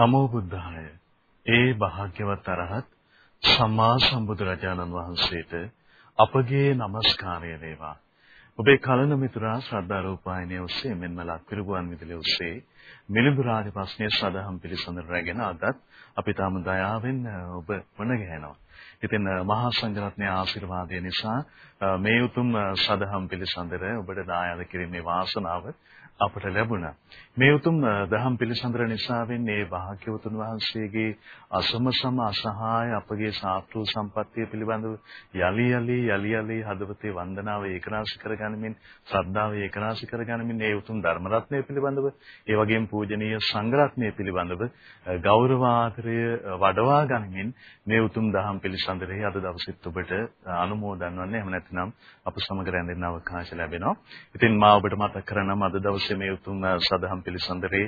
නමෝ බුද්ධාය. ඒ භාග්‍යවත් අරහත් සම්මා සම්බුදුරජාණන් වහන්සේට අපගේ নমස්කාරය වේවා. ඔබේ කලන මිතුරා ශ්‍රද්ධා රූපායනයේ ඔස්සේ මෙන්ම ලක්විරුවන් විදුලිය ඔස්සේ මිලිඳු රාජ ප්‍රශ්නයේ සදහම් පිළිසඳර රැගෙන අදත් අපි තාම දයාවෙන් ඔබ වණ ගැහෙනවා. ඉතින් මහා සංඝරත්නයේ ආශිර්වාදය නිසා මේ උතුම් සදහම් පිළිසඳර ඔබට දායාද කිරීමේ වාසනාව අපට ලැබුණා. මේ උතුම් දහම් පිළිසඳර නිසාවෙන් මේ භාග්‍යවතුන් වහන්සේගේ අසමසම අසහාය අපගේ ශාස්ත්‍රීය සම්පත්තිය පිළිබඳව යලි යලි යලි යලි හදවතේ වන්දනාව ඒකරාශි කරගනිමින් ශ්‍රද්ධාව ඒකරාශි කරගනිමින් මේ උතුම් ධර්ම රත්නය පිළිබඳව ඒ වගේම පූජනීය සංඝ රත්නය පිළිබඳව ගෞරව ආදරය වඩවා ගනිමින් මේ උතුම් දහම් පිළිසඳරෙහි අද දවසෙත් ඔබට අනුමෝදන් වන්නේ එහෙම නැත්නම් අප සමග රැඳෙන්න අවකාශ ලැබෙනවා. ඉතින් මා ඔබට මතක් කරනම් අද දවසේ දවසේ මේ උතුම් සදහම් පිළිසඳරේ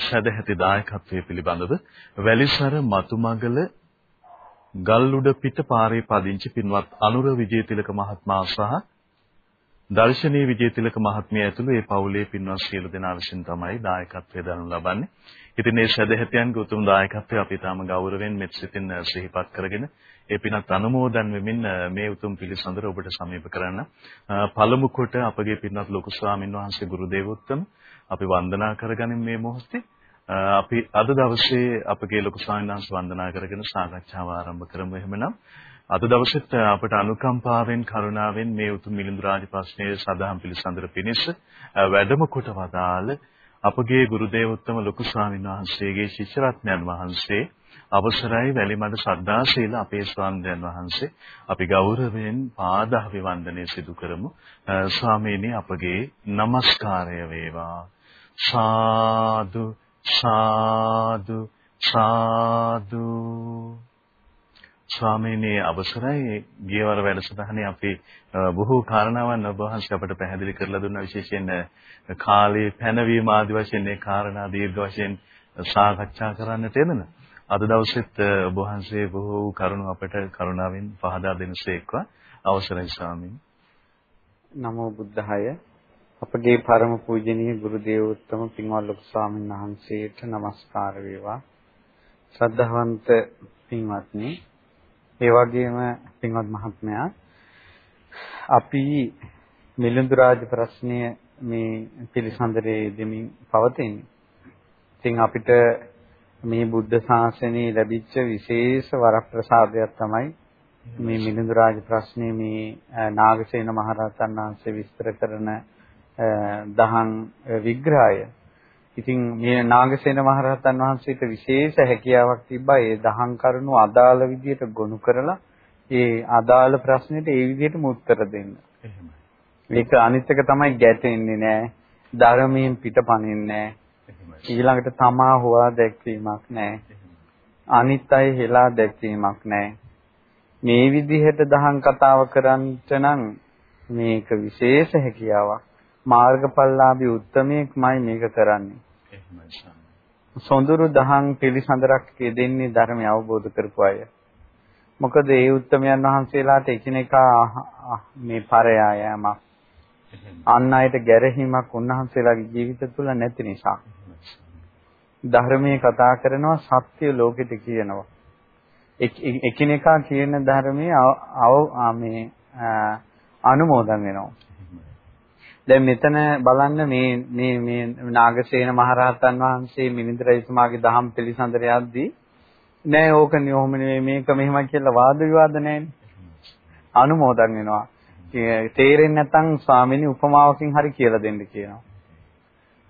සදැහැති දායකත්වයේ පිළිබඳව වැලිසර මතුමගල ගල්උඩ පිට පාරේ පදිංචි පින්වත් අනුර විජේතිලක මහත්මයා සහ දර්ශනී විජේතිලක මහත්මිය ඇතුළු ඒ පවුලේ පින්වත් සියලු දෙනා විසින් තමයි දායකත්වය දරනු ලබන්නේ. ඉතින් මේ සදැහැතියන්ගේ උතුම් දායකත්වය අපි තාම ගෞරවයෙන් මෙත් සිතින් සිහිපත් කරගෙන ඒ පිනත් අනුමෝදන් වෙමින් මේ උතුම් පිළිසඳර ඔබට සමීප කරන්න. පළමු කොට අපගේ පින්වත් ලොකු ස්වාමින් වහන්සේ ගුරු දේවෝත්තම අපි වන්දනා කරගනින් මේ මොහොතේ. අපි අද දවසේ අපගේ ලොකු ස්වාමීන් වහන්සේ වන්දනා කරගෙන සාකච්ඡාව ආරම්භ කරමු එහෙමනම්. අද දවසෙත් අපට අනුකම්පාවෙන් කරුණාවෙන් මේ උතුම් මිලිඳු රාජ ප්‍රශ්නයේ සදාම් පිළිසඳර පිණිස වැඩම කොට වදාළ අපගේ ගුරු දේවෝත්තම ලොකු ස්වාමීන් වහන්සේගේ ශිෂ්‍ය රත්නයන් වහන්සේ අවසරයි වැලිමඩ ශ්‍රද්ධාශීල අපේ ස්වාමීන් වහන්සේ අපි ගෞරවයෙන් පාද අභිවන්දනය සිදු කරමු. ස්වාමීනි අපගේ নমස්කාරය වේවා. සාදු සාදු සාදු. ස්වාමීනි අවසරයි ගියවර වැඩසටහනේ අපි බොහෝ කාරණාවන් ඔබ වහන්සේ අපට පැහැදිලි කරලා දුන්නා විශේෂයෙන් කාලයේ පැනවීම ආදි වශයෙන් ඒ කාරණා දීර්ඝ වශයෙන් සාකච්ඡා කරන්නට එදෙන. අද දවසෙත් ඔබ වහන්සේ බොහෝ කරුණු අපට කරුණාවෙන් පහදා දෙනසේක්වා අවසරයි ස්වාමීනි. නමෝ බුද්ධාය අපගේ පරම පූජනීය ගුරු දේවෝත්තම පින්වත් ලොකු ස්වාමීන් වහන්සේට নমස්කාර වේවා. ශ්‍රද්ධාවන්ත පින්වත්නි ඒ වගේම පින්වත් මහත්මයා අපි මිලිඳු රාජ ප්‍රශ්නය මේ පිළිසඳරේ දෙමින් පවතින්නේ. ඉතින් අපිට මේ බුද්ධ ශාසනයේ ලැබිච්ච විශේෂ වරප්‍රසාදයක් තමයි මේ මිලිඳු රාජ ප්‍රශ්නේ මේ නාගසේන මහරහතන් වහන්සේ විස්තර කරන දහම් විග්‍රහය. ඉතින් මේ නාගසේන මහරහතන් වහන්සේට විශේෂ හැකියාවක් තිබ්බා ඒ දහම් කරුණු අදාළ විදියට ගොනු කරලා ඒ අදාළ ප්‍රශ්නෙට ඒ විදිහටම උත්තර දෙන්න. එහෙමයි. ඒක අනිත් එක තමයි ගැටෙන්නේ නෑ. ධර්මයෙන් පිටපණින්නේ නෑ. ඊළඟට තමා හොවා දැක්වීමක් නැහැ. අනිත් අය හෙලා දැක්වීමක් නැහැ. මේ විදිහට දහම් කතාව කරන්නට නම් මේක විශේෂ හැකියාවක්. මාර්ගඵලලාභී උත්මයෙක්මයි මේක කරන්නේ. සොඳුරු දහම් පිළිසඳරක් දෙන්නේ ධර්මය අවබෝධ කරපු අය. මොකද ඒ උත්මයන් වහන්සේලාට එකිනෙකා මේ පරයායමක් අන් අයට ගැරහීමක් උන්වහන්සේලාගේ ජීවිත තුළ නැති නිසා. ධර්මයේ කතා කරනවා සත්‍ය ලෝකෙට කියනවා. එකිනෙකා කියන ධර්මයේ අව මේ අනුමෝදන් වෙනවා. දැන් මෙතන බලන්න මේ මේ මේ නාගසේන මහරහතන් වහන්සේ මිනිඳු රජතුමාගේ දහම් පිළිසඳර යද්දී නෑ ඕක නියොම නෙවෙයි මේක මෙහෙමයි කියලා වාද විවාද නෑනේ. අනුමෝදන් වෙනවා. තේරෙන්නේ නැත්නම් ස්වාමීනි උපමාවකින් හරි කියලා දෙන්න කියනවා.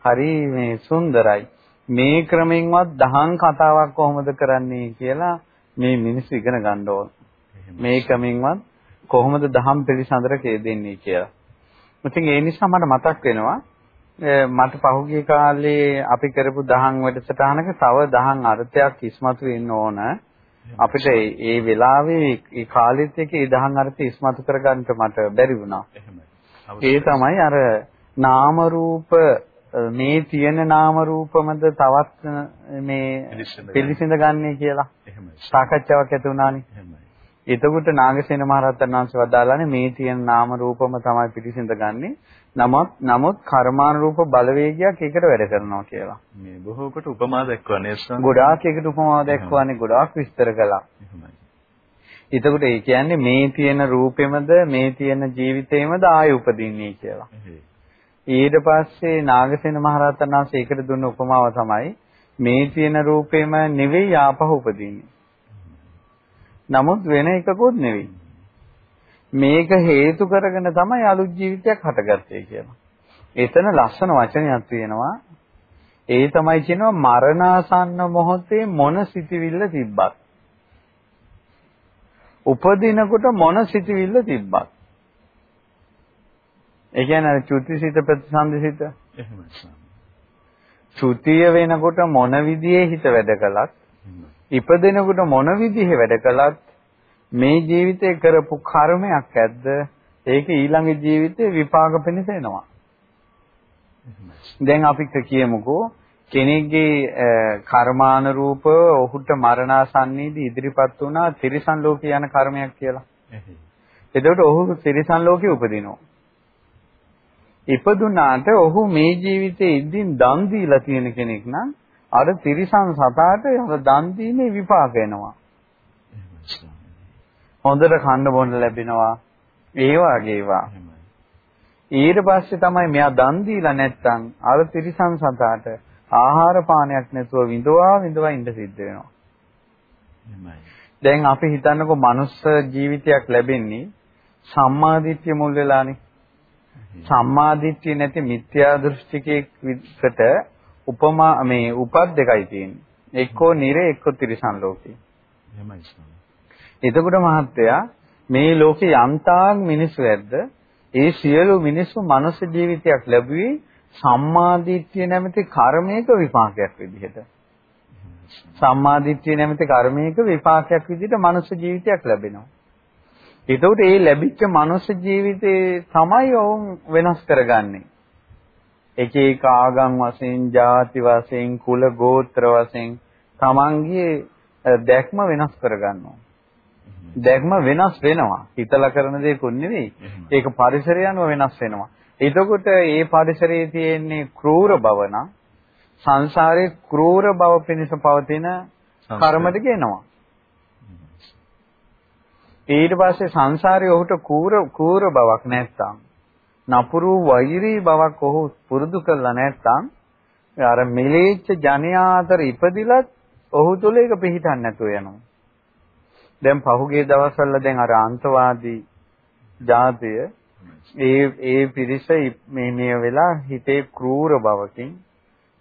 හරි මේ සුන්දරයි. මේ ක්‍රමෙන්වත් දහං කතාවක් කොහොමද කරන්නේ කියලා මේ මිනිස්සු ඉගෙන ගන්න ඕන. මේ ක්‍රමෙන්වත් කොහොමද දහම් පිළිසඳර දෙන්නේ කියලා. ඉතින් ඒ නිසා මට මතක් වෙනවා මට පහුගිය කාලේ අපි කරපු දහම් වැඩසටහනක තව දහම් අර්ථයක් ඉස්මතු වෙන්න ඕන. අපිට ඒ වෙලාවේ ඒ කාලෙත් එක්ක ඒ දහම් අර්ථය ඉස්මතු කරගන්න මට බැරි වුණා. ඒ තමයි අර නාම රූප මේ තියෙන නාම රූපමද තවත් මේ පිළිසිඳ ගන්නේ කියලා. එහෙමයි. සාකච්ඡාවක් ඇති වුණානේ. එහෙමයි. එතකොට නාගසේන මහරහතන් වහන්සේ වදාළානේ මේ තියෙන නාම රූපම තමයි පිටිසිඳගන්නේ. නමුත් නමුත් කර්මානුරූප බලවේගයක් ඒකට වැඩ කරනවා කියලා. මේ බොහෝ කොට උපමා දක්වන්නේ ස්වාමී. ගොඩාක් ඒකට උපමා දක්වන්නේ ගොඩාක් විස්තර කළා. එතකොට ඒ කියන්නේ මේ තියෙන රූපෙමද මේ තියෙන ජීවිතේමද ආය උපදින්නේ කියලා. ඊට පස්සේ නාගසේන මහරහතන් වහන්සේ ඒකට දුන්න උපමාව තමයි මේ තියෙන රූපෙම නෙවෙයි ආපහු උපදින්නේ. නමුත් වෙන එකකුත් නෙවෙයි. මේක හේතු කරගෙන තමයි අලුත් ජීවිතයක් හටගත්තේ කියලා. එතන ලස්සන වචනයක් තියෙනවා. ඒ තමයි කියනවා මරණාසන්න මොහොතේ මොන සිටිවිල්ල තිබ්බත්. උපදිනකොට මොන සිටිවිල්ල තිබ්බත්. ඒ කියන්නේ චුතිසිත ප්‍රතිසන්දිසිත. එහෙමයි. චුතිය වෙනකොට මොන විදිහේ හිත වැඩ කළත් ඉපදෙනකොට මොන විදිහේ වැඩ කළත් මේ ජීවිතේ කරපු කර්මයක් ඇද්ද ඒක ඊළඟ ජීවිතේ විපාක පිණිස එනවා. දැන් අපි කියමුකෝ කෙනෙක්ගේ කර්මානුරූප ඔහුට මරණාසන්නයේදී ඉදිරිපත් වුණා තිරිසන් ලෝකේ යන කර්මයක් කියලා. එතකොට ඔහු තිරිසන් ලෝකේ උපදිනවා. ඉපදුනාට ඔහු මේ ජීවිතේ ඉඳින් දන් දීලා තියෙන කෙනෙක් නම් අර තිරිසන් සතාට අර දන් දීමේ විපාක එනවා. හොඳට කන්න බොන්න ලැබෙනවා. ඒ වගේ ඒවා. ඊට පස්සේ තමයි මෙයා දන් දීලා නැත්තම් අර තිරිසන් සතාට ආහාර පානයක් නැතුව විඳවා විඳවා ඉඳ සිද්ධ වෙනවා. දැන් අපි හිතන්නකෝ මනුස්ස ජීවිතයක් ලැබෙන්නේ සම්මාදිට්ඨිය මුල් වෙලානේ. සම්මාදිට්ඨිය නැති මිත්‍යා දෘෂ්ටිකයකට උපමා මේ උපත් දෙකයි තියෙන්නේ. එක්කෝ නිරේ එක්කෝ තිරිසන් ලෝකේ. එහෙමයි. එතකොට මහත්තයා මේ ලෝකේ යම්තාක් මිනිස්සු ඇද්ද ඒ සියලු මිනිස්සු මනුස්ස ජීවිතයක් ලැබුවේ සම්මාදිට්ඨිය නැමැති කර්මයක විපාකයක් විදිහට. සම්මාදිට්ඨිය නැමැති කර්මයක විපාකයක් විදිහට මනුස්ස ජීවිතයක් ලැබෙනවා. එතකොට මේ ලැබිච්ච මනුස්ස ජීවිතේ තමයි ඔවුන් වෙනස් කරගන්නේ. එක එක ආගම් වශයෙන්, ಜಾති වශයෙන්, කුල ගෝත්‍ර වශයෙන් තමන්ගේ දැක්ම වෙනස් කරගන්නවා. දැක්ම වෙනස් වෙනවා. හිතලා කරන දේකුත් නෙවෙයි. ඒක පරිසරය අනුව වෙනස් වෙනවා. එතකොට මේ පරිසරයේ තියෙන්නේ ක්‍රූර බව නම් සංසාරේ ක්‍රූර බව පිණිස පවතින කර්මද කියනවා. ඊට පස්සේ සංසාරේ ඔහුට කූර කූර බවක් නැත්තම් නපුරු වෛරී බවක් ඔහු පුරුදු කරලා නැත්තම් අර මිලේච්ඡ ජනයා අතර ඉපදිලත් ඔහු තුල ඒක පිහිටන්නේ නැතුව යනවා. දැන් පහුගිය දවස්වල දැන් අර අන්තවාදී ජාතිය ඒ ඒ පිරිස මේ මේ වෙලා හිතේ క్రూර බවකින්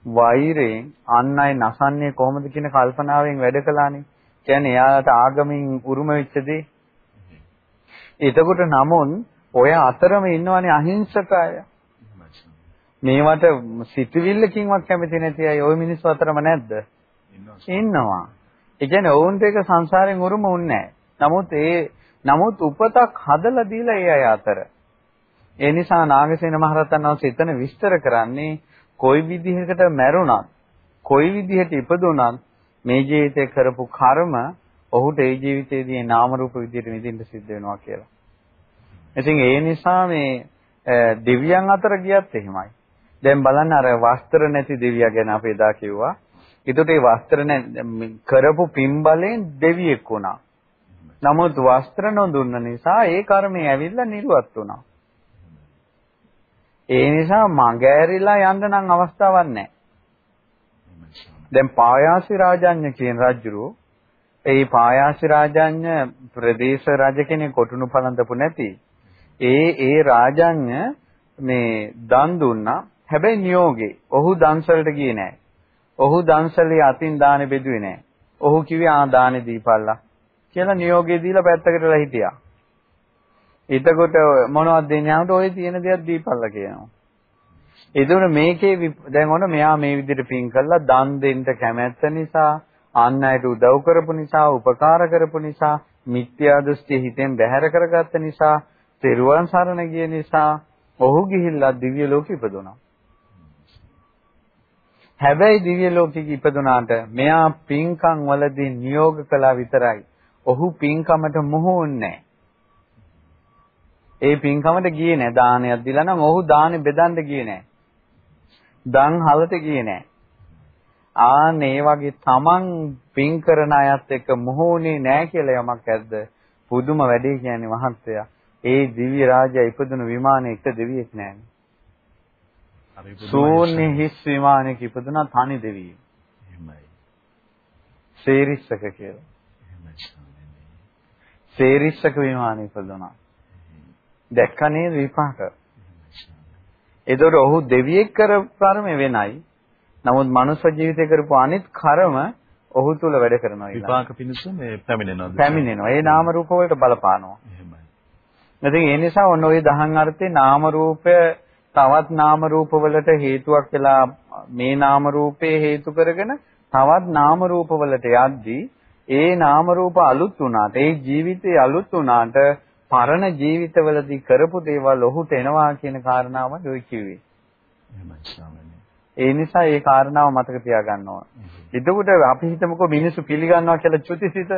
වෛරයෙන් අන් අය නසන්නේ කොහොමද කියන කල්පනාවෙන් වැඩ කළානේ. කියන්නේ එයාට ආගමින් උරුම වෙච්ච දේ. එතකොට නමුන් ඔය අතරම ඉන්නවනේ අහිංසක අය. මේවට සිතුවිල්ලකින්වත් කැමති නැති අය ওই මිනිස්සු අතරම නැද්ද? ඉන්නවා. ඒ කියන්නේ ඔවුන්ට ඒක සංසාරයෙන් උරුම වුන්නේ නමුත් ඒ නමුත් උපතක් හදලා දීලා ඒ අය අතර. ඒ නිසා නාගසේන මහරහතන් වහන්සේ එතන විස්තර කරන්නේ කොයි විදිහකට මැරුණත් කොයි විදිහට ඉපදුණත් මේ ජීවිතේ කරපු කර්ම ඔහුට ඒ ජීවිතයේදී නාම රූප විදිහට විඳින්න සිද්ධ වෙනවා කියලා. ඉතින් ඒ නිසා මේ දෙවියන් අතර ගියත් එහෙමයි. දැන් බලන්න අර වස්ත්‍ර නැති දෙවියා ගැන අපි එදා කිව්වා. ඒකට ඒ වස්ත්‍ර කරපු පින්බලෙන් දෙවියෙක් වුණා. නමුත් වස්ත්‍ර නොදුන්න නිසා ඒ කර්මය ඇවිල්ලා නිර්වත් වුණා. ඒ නිසා මගෑරිලා යන්න නම් අවස්ථාවක් නැහැ. දැන් පායාසි රාජඤ්ඤ කියන රජුරෝ ඒ පායාසි රාජඤ්ඤ ප්‍රදේශ රජ කෙනෙක් කොටුණු පළඳපු නැති ඒ ඒ රාජඤ්ඤ මේ දන් දුන්නා හැබැයි නියෝගේ ඔහු දන්සලට ගියේ නැහැ ඔහු දන්සලේ අතින් දානේ බෙදුවේ නැහැ. ඔහු කිව්වේ ආ දානේ දීපල්ලා කියලා නියෝගය දීලා පැත්තකටලා හිටියා. එතකොට මොනවද දෙන්නේ ආවට ඔය තියෙන දේක් දීපල්ලා කියනවා. එතකොට මේකේ දැන් ඔන්න මෙයා මේ විදිහට පින් කළා දන් දෙන්න කැමැත්ත නිසා අන් අයට උදව් කරපු නිසා උපකාර කරපු නිසා මිත්‍යා දෘෂ්ටි හිතෙන් බැහැර කරගත්ත නිසා තෙරුවන් සරණ ගිය නිසා ඔහු ගිහිල්ලා දිව්‍ය ලෝකෙ ඉපදුණා. හැබැයි දිව්‍ය ලෝකෙක ඉපදුනාට මෙයා පින්කම් වලදී නියෝග කළා විතරයි. ඔහු පින්කමට මොහොන්නේ ඒ පින්කමට ගියේ නැහැ. දානයක් දීලා නම් ඔහු දානේ බෙදන්න ගියේ නැහැ. දන් හලට ගියේ නැහැ. ආන් ඒ වගේ තමන් පින් කරන අයත් එක්ක මොහොනේ නැහැ කියලා යමක් ඇද්ද? පුදුම වැඩේ කියන්නේ මහත්තයා. ඒ දිව්‍ය රාජයා ඉපදුණු විමානයේ එක දෙවියෙක් නැහැනේ. ශූන්‍ය හිස් විමානයක ඉපදුනා තනි දෙවියෙක්. එහෙමයි. සේරිස්සක කියලා. සේරිස්සක විමානයේ ඉපදුනා. දැක්ක නේද විපාක? එතකොට ඔහු දෙවියෙක් කරපු කර්ම වෙනයි. නමුත් මනුෂ්‍ය ජීවිතේ කරපු අනිත් කර්ම ඔහු තුල වැඩ කරනවා විපාක පිණිස මේ පැමිණෙනවා. පැමිණෙනවා. ඒ නාම රූප වලට බලපානවා. එහෙමයි. ඉතින් ඒ නිසා ඔන්න ඔය දහන් අර්ථේ නාම රූපය තවත් නාම රූප වලට හේතුවක් වෙලා මේ නාම රූපේ හේතු කරගෙන තවත් නාම රූප වලට යද්දී ඒ නාම රූප අලුත් වුණාට ඒ ජීවිතේ අලුත් වුණාට පරණ ජීවිතවලදී කරපු දේවල් ඔහුට එනවා කියන කාරණාවයි ඔය කිව්වේ. ඒ නිසා ඒ කාරණාව මතක තියාගන්න ඕන. එතකොට අපි හිතමුකෝ මිනිස්සු පිළිගන්නවා කියලා චුතිසිත.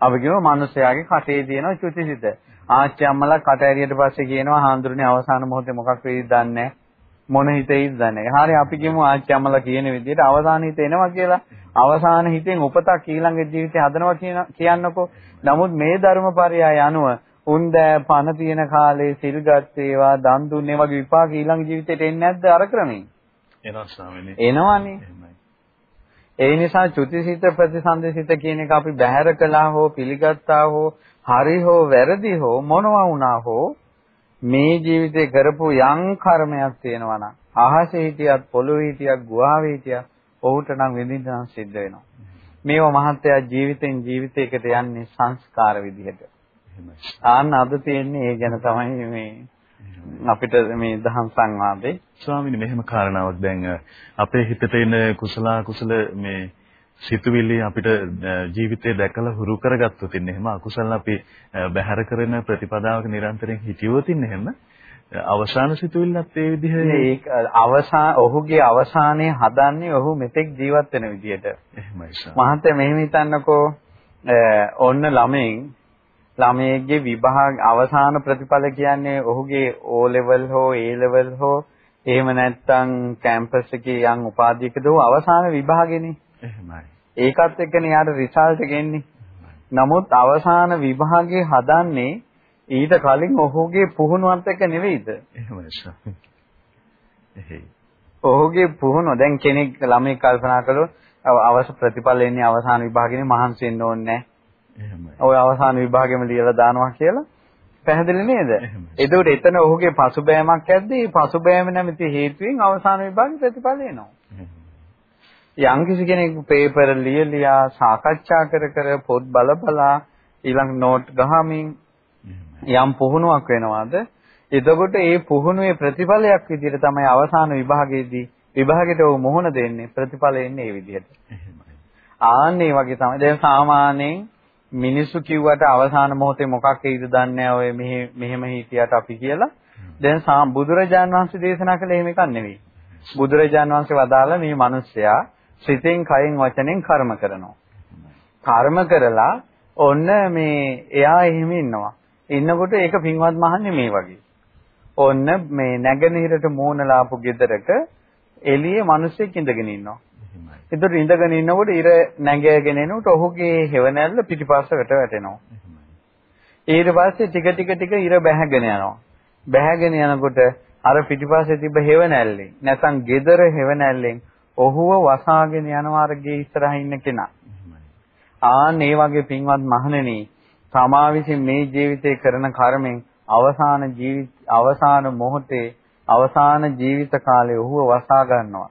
අපි කියමු මිනිස්යාගේ කටේ තියෙන චුතිසිත. ආච්චි අම්මලා කට ඇරියට පස්සේ කියනවා හාඳුරනේ අවසාන මොහොතේ මොකක් වෙයිද දන්නේ මොන හිතෙයිද දන්නේ. හරි අපි කියමු ආච්චි අම්මලා කියන විදිහට අවසාන හිත එනවා කියලා. අවසාන හිතෙන් උපතක් ඊළඟ ජීවිතේ හදනවා කියන්නකෝ. නමුත් මේ ධර්මපරයය අනුව උන්දෑ පණ තියෙන කාලේ සිල් ගත්තේවා දන් දුන්නේ වගේ විපාක ඊළඟ ජීවිතේට එන්නේ නැද්ද අර ක්‍රමෙන්? එනවා ස්වාමීනි. එනවනේ. ඒ නිසා චුතිසිත ප්‍රතිසන්දසිත කියන එක අපි බැහැර කළා හෝ පිළිගත්තා හෝ හරි හෝ වැරදි හෝ මොනවා වුණා හෝ මේ ජීවිතේ කරපු යම් කර්මයක් තියෙනවා නම් අහසේ හිටියත් පොළොවේ හිටියත් ගුහාවේ හිටියත් ඔහුට නම් විඳින්න සිද්ධ වෙනවා. මේව මහත්යා ජීවිතෙන් ජීවිතයකට යන්නේ සංස්කාර විදිහට. ආන්න අද තියෙන්නේ ඒ ගැන තමයි මේ අපිට මේ දහම් සංවාදේ ස්වාමීනි මෙහෙම කාරණාවක් දැන් අපේ හිතට එන කුසල කුසල මේ සිතුවිලි අපිට ජීවිතේ දැකලා හුරු කරගත්තොත් ඉන්නේ එහෙම අකුසල අපි බැහැර කරන ප්‍රතිපදාවක නිරන්තරයෙන් හිටියොත් ඉන්නේ එහෙම අවසාන සිතුවිල්ලත් ඒ විදිහේ ඒක අවසාන ඔහුගේ අවසානයේ හදන්නේ ඔහු මෙතෙක් ජීවත් වෙන විදිහට එහෙමයි මහත්තයා මෙහෙම හිතන්නකෝ ඔන්න ළමෙන් ළමයේගේ විභාග අවසාන ප්‍රතිඵල කියන්නේ ඔහුගේ O level හෝ A level හෝ එහෙම නැත්නම් කැම්පස් එකේ යම් උපාධියකද අවසාන විභාගෙනේ එහෙමයි ඒකත් එක්කනේ යාට රිසල්ට් එක එන්නේ. නමුත් අවසාන විභාගයේ හදන්නේ ඊට කලින් ඔහුගේ පුහුණුවත් එක්ක නෙවෙයිද? එහෙමයි. ඔහුගේ පුහුණුව දැන් කෙනෙක් ළමයි කල්පනා කළොත් අවශ්‍ය ප්‍රතිඵල එන්නේ අවසාන විභාගෙනේ මහන්සි වෙන්න ඕනේ නැහැ. ඔය අවසාන විභාගෙම ලියලා දානවා කියලා පැහැදිලි නේද? එතකොට එතන ඔහුගේ පසුබෑමක් ඇද්දී පසුබෑම නැමැති හේතුවෙන් අවසාන විභාගෙ ප්‍රතිඵල එනවා. යම්කිසි කෙනෙක් පේපර් ලියලියා සාකච්ඡා කර කර පොත් බල බලා ඊළඟ නෝට් ගහමින් යම් පුහුණුවක් වෙනවාද එතකොට ඒ පුහුණුවේ ප්‍රතිඵලයක් විදිහට තමයි අවසාන විභාගයේදී විභාගෙට ඔව් මොහොන දෙන්නේ ප්‍රතිඵල එන්නේ ඒ විදිහට. ආන්නේ වගේ තමයි. දැන් සාමාන්‍යයෙන් මිනිස්සු කිව්වට අවසාන මොහොතේ මොකක් වෙයිද දන්නේ ඔය මෙහෙ මෙහෙම හිටියට අපි කියලා. දැන් බුදුරජාන් වහන්සේ දේශනා කළේ එහෙම එකක් නෙවෙයි. බුදුරජාන් වහන්සේ වදාළ මේ මිනිස්සයා සිතෙන් කයෙන් වචනෙන් කර්ම කරනවා. කර්ම කරලා ඔන්න මේ එයා එහෙම ඉන්නවා. ඉන්නකොට ඒක පින්වත් මහන්නේ මේ වගේ. ඔන්න මේ නැගෙනහිරට මූණලාපු ගෙදරක එළියේ මිනිස්සෙක් ඉඳගෙන ඉන්නවා. ඒතර ඉඳගෙන ඉන්නකොට ඉර නැගගෙන එනකොට ඔහුගේ හෙවණැල්ල පිටිපස්සකට වැටෙනවා. ඊට පස්සේ ටික ටික ටික ඉර බැහැගෙන යනවා. බැහැගෙන යනකොට අර පිටිපස්සේ තිබ්බ හෙවණැල්ලේ නැත්නම් gedara හෙවණැල්ලෙන් ඔහුව වසාගෙන යනවා අර ගේ ඉස්සරහින් ඉන්න කෙනා. ආන් ඒ වගේ පින්වත් මහණෙනි තමා විසින් මේ ජීවිතේ කරන කර්මෙන් අවසාන ජීවිත අවසාන මොහොතේ අවසාන ජීවිත කාලේ ඔහුව වසා ගන්නවා.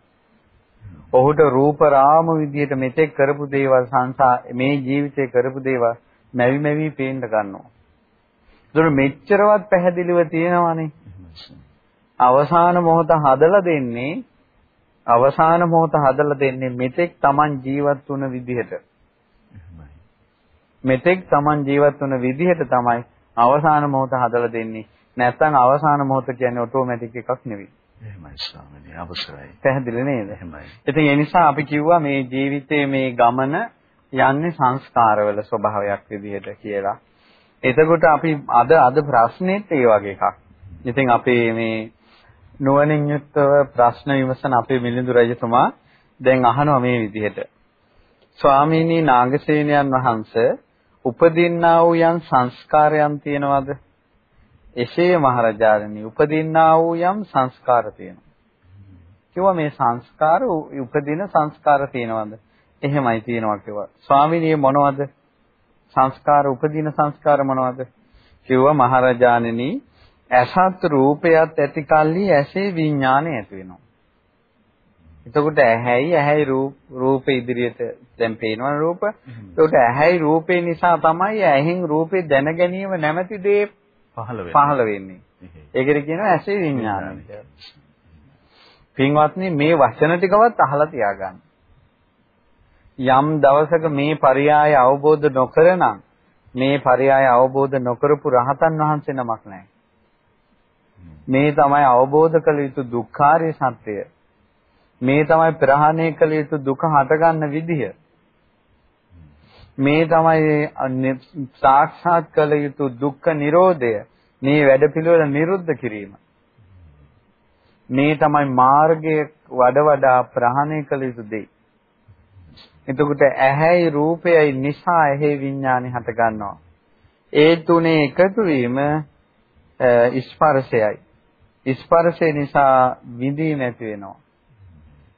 ඔහුට රූප රාම විදියට මෙතෙක් කරපු දේවල් සංසා මේ ජීවිතේ කරපු දේවල් මැවි මැවි පේන්න ගන්නවා. ඒතර මෙච්චරවත් පැහැදිලිව තියෙනවානේ. අවසාන මොහොත හදලා දෙන්නේ අවසාන මොහොත හදලා දෙන්නේ මෙතෙක් Taman ජීවත් වුණ විදිහට. මෙතෙක් Taman ජීවත් වුණ විදිහට තමයි අවසාන මොහොත හදලා දෙන්නේ. නැත්නම් අවසාන මොහොත කියන්නේ ඔටෝමැටික් එකක් නෙවෙයි. එහෙමයි ස්වාමීනි අවසරයි. පැහැදිලි නේද? එහෙමයි. ඉතින් ඒ නිසා අපි කිව්වා මේ ජීවිතයේ මේ ගමන යන්නේ සංස්කාරවල ස්වභාවයක් විදිහට කියලා. එතකොට අපි අද අද ප්‍රශ්නේත් ඒ වගේ එකක්. ඉතින් අපේ මේ නුවණින් යුක්තව ප්‍රශ්න විමසන අපේ මිලිඳු රජතුමා දැන් අහනවා මේ විදිහට. ස්වාමීනි නාගසේනයන් වහන්සේ උපදින්නා වූ යම් සංස්කාරයන් තියෙනවද? එසේ මහරජාණනි උපදින්නා වූ යම් සංස්කාර තියෙනවා. කිව්වා මේ සංස්කාර උපදින සංස්කාර තියෙනවද? එහෙමයි තියෙනවා කිව්වා. ස්වාමීනි මොනවද? සංස්කාර උපදින සංස්කාර මොනවද? කිව්වා මහරජාණනි ඇසත් රූපයත් ඇති කල්හි ඇසේ විඥානය ඇති වෙනවා. එතකොට ඇහැයි ඇහැයි රූප රූප ඉදිරියට දැන් පේනවනේ රූප. එතකොට ඇහැයි රූපේ නිසා තමයි ඇහෙන් රූපේ දැන ගැනීම නැමැති දේ. පහළ වෙන්නේ. ඒකට කියනවා ඇසේ විඥානය කියලා. පින්වත්නි මේ වචන ටිකවත් අහලා තියාගන්න. යම් දවසක මේ පරයය අවබෝධ නොකරනම් මේ පරයය අවබෝධ නොකරපු රහතන් වහන්සේ නමක් නැහැ. මේ තමයි අවබෝධ කළ යුතු දුක්ඛාරිය සත්‍යය. මේ තමයි ප්‍රහාණය කළ යුතු දුක හටගන්න විදිය. මේ තමයි සාක්ෂාත් කළ යුතු දුක්ඛ නිරෝධය. මේ වැඩපිළිවෙල නිරුද්ධ කිරීම. මේ තමයි මාර්ගයේ වඩ වඩා ප්‍රහාණය කළ යුතු දෙය. එතකොට ඇහැයි රූපයයි නිසා ඇහි විඥානි හට ගන්නවා. ඒ තුනේ එකතු වීම ස්පර්ශයයි. ස්පර්ශය නිසා විඳීම ඇති වෙනවා.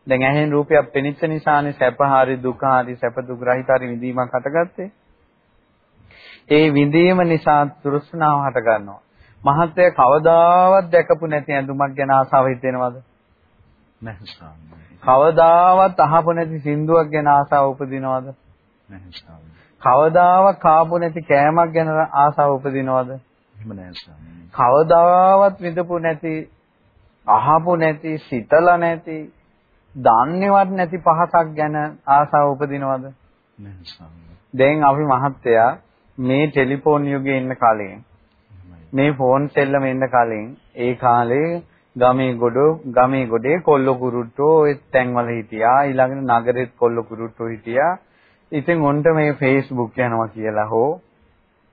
දැන් ඇහෙන් රූපයක් පෙනිච්ච නිසානේ සැප හරි දුක හරි සැප දුක් රහිත හරි විඳීමක් හටගත්තේ. ඒ විඳීම නිසා තෘෂ්ණාව හට ගන්නවා. මහත්ය කවදාවත් දැකපු නැති ඇඳුමක් ගැන ආසාව හිතෙනවද? නැහැ. කවදාවත් අහපු නැති සින්දුවක් ගැන ආසාව උපදිනවද? නැහැ. කවදාවත් කාපු නැති කෑමක් ගැන ආසාව උපදිනවද? එහෙම නැහැ ස්වාමී. කවදාවත් විඳපු නැති අහපු නැති සිතලා නැති දන්නේවත් නැති පහසක් ගැන ආසාව උපදිනවද? නැහැ ස්වාමී. දැන් අපි මහත්තයා මේ ටෙලිෆෝන් යුගයේ ඉන්න කාලේ මේ ෆෝන් සෙල්ලම එන්න කලින් ඒ කාලේ ගමේ ගොඩ ගමේ ගොඩේ කොල්ල කුරුට්ටෝ ඒ තැන්වල හිටියා ඊළඟට නගරෙත් කොල්ල කුරුට්ටෝ හිටියා ඉතින් උන්ට මේ Facebook යනවා කියලා හෝ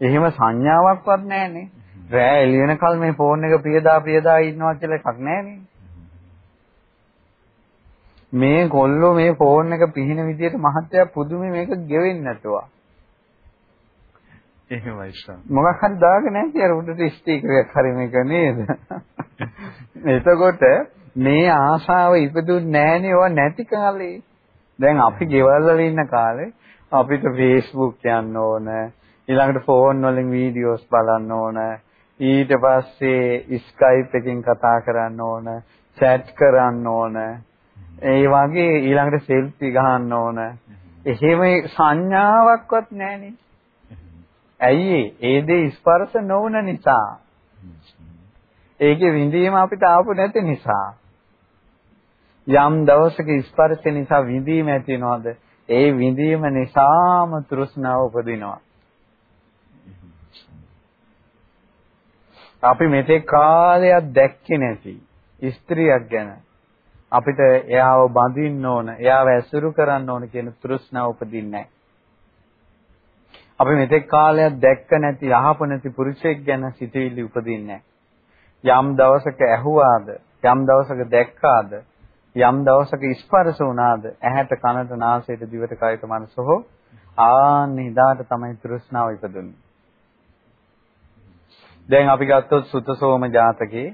එහෙම සංඥාවක්වත් නැහැනේ රෑ එළි වෙනකල් මේ ෆෝන් එක පියදා පියදා ඉන්නවා කියලා එකක් නැහැනේ මේ කොල්ලෝ මේ ෆෝන් එක පිහින විදියට මහත්තයා පුදුමේ මේක ගෙවෙන්නේ නැතුවා එහෙමයි සම්. මොකක් හරි දාගෙන නැති අර උඩට ස්ටිකර් එකක් හරි මේක නේද? එතකොට මේ ආශාව ඉපදුන්නේ නැහනේ ඔය නැති කාලේ. දැන් අපි ගෙවල් වල ඉන්න කාලේ අපිට Facebook යන්න ඕන, ඊළඟට ෆෝන් වලින් වීඩියෝස් බලන්න ඕන, ඊට පස්සේ Skype එකකින් කතා කරන්න ඕන, chat කරන්න ඕන. ඒ වගේ ඊළඟට සෙල්ෆි ගහන්න ඕන. එහෙම සංඥාවක්වත් නැහනේ. ඇයි ඒ දේ ස්පර්ශ නොවන නිසා. ඒකේ විඳීම අපිට ආපු නැති නිසා. යම් දවසක ස්පර්ශ නිසා විඳීම ඇති වෙනවද? ඒ විඳීම නිසාම තෘෂ්ණාව උපදිනවා. අපි මෙතෙක් කාලයක් දැක්කේ නැති ස්ත්‍රියක් ගැන. අපිට එයාව බඳින්න ඕන, එයාව ඇසුරු කරන්න ඕන කියන තෘෂ්ණාව උපදින්නේ නැහැ. අපි මෙතෙක් කාලයක් දැක්ක නැති අහපු නැති පුරුෂයෙක් ගැන සිතවිලි උපදින්නේ යම් දවසක ඇහුවාද යම් දවසක දැක්කාද යම් දවසක ස්පර්ශ වුණාද ඇහැට කනට නාසයට දිවට කයට මනස හෝ ආන්නේ ඉදාට තමයි තෘෂ්ණාව ඉපදුනේ. දැන් අපි ගත්තොත් සුතසෝම ජාතකේ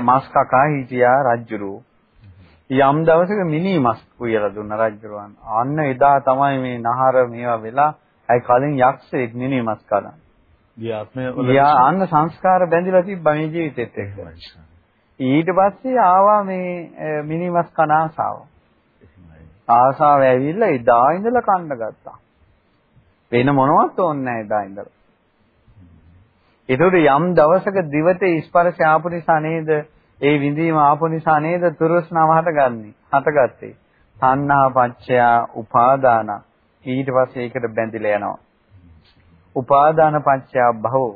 මස් කකා හිටියා රජ්ජුරුව යම් දවසක මිනි මස් කුයලා දුන්න රජ්ජුරුවන් අන්න එදා තමයි මේ නහර මේවා වෙලා අයි කලින් යක්ෂයෙක් නෙමෙයි මස් කලන්. ගියාත්මය යා අන්න සංස්කාර බැඳිලා තිබ්බා මේ ජීවිතෙත් එක්ක. ඊට පස්සේ ආවා මේ මිනිමස් කන ආසාව. ආසාව ඇවිල්ලා එදා ඉඳලා කන්න ගත්තා. වෙන මොනවත් ඕනේ නැහැ එදා ඉඳලා. ඒතකොට යම් දවසක දිවට ස්පර්ශ ආපු නිසා නේද ඒ විඳීම ආපු නිසා නේද තුරස්නාව හටගන්නේ. හටගත්තේ. තණ්හා පච්චයා උපාදාන ඊට පස්සේ ඒකට බැඳිලා යනවා. උපාදාන පත්‍ය භව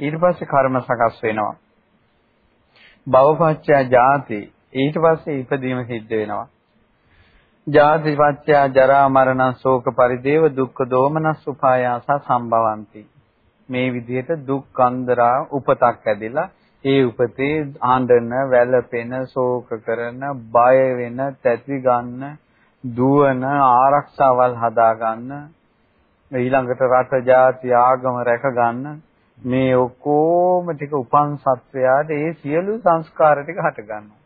ඊට පස්සේ කර්ම සකස් වෙනවා. භව පත්‍ය ජාති ඊට පස්සේ ඉපදීම සිද්ධ වෙනවා. ජාති පත්‍ය ජරා මරණ ශෝක පරිදේව දුක්ඛ දෝමනස් උපායාස සම්භවಂತಿ මේ විදිහට දුක් අන්දරා උපතක් ඇදලා ඒ උපතේ ආඬන වැළපෙන ශෝක කරන බය වෙන තැති ගන්න දුවන ආරක්ෂාවල් හදා ගන්න ඊළඟට රට ජාති ආගම රැක ගන්න මේ ඔක්කොම ටික උපන් සත්වයාට ඒ සියලු සංස්කාර ටික හට ගන්නවා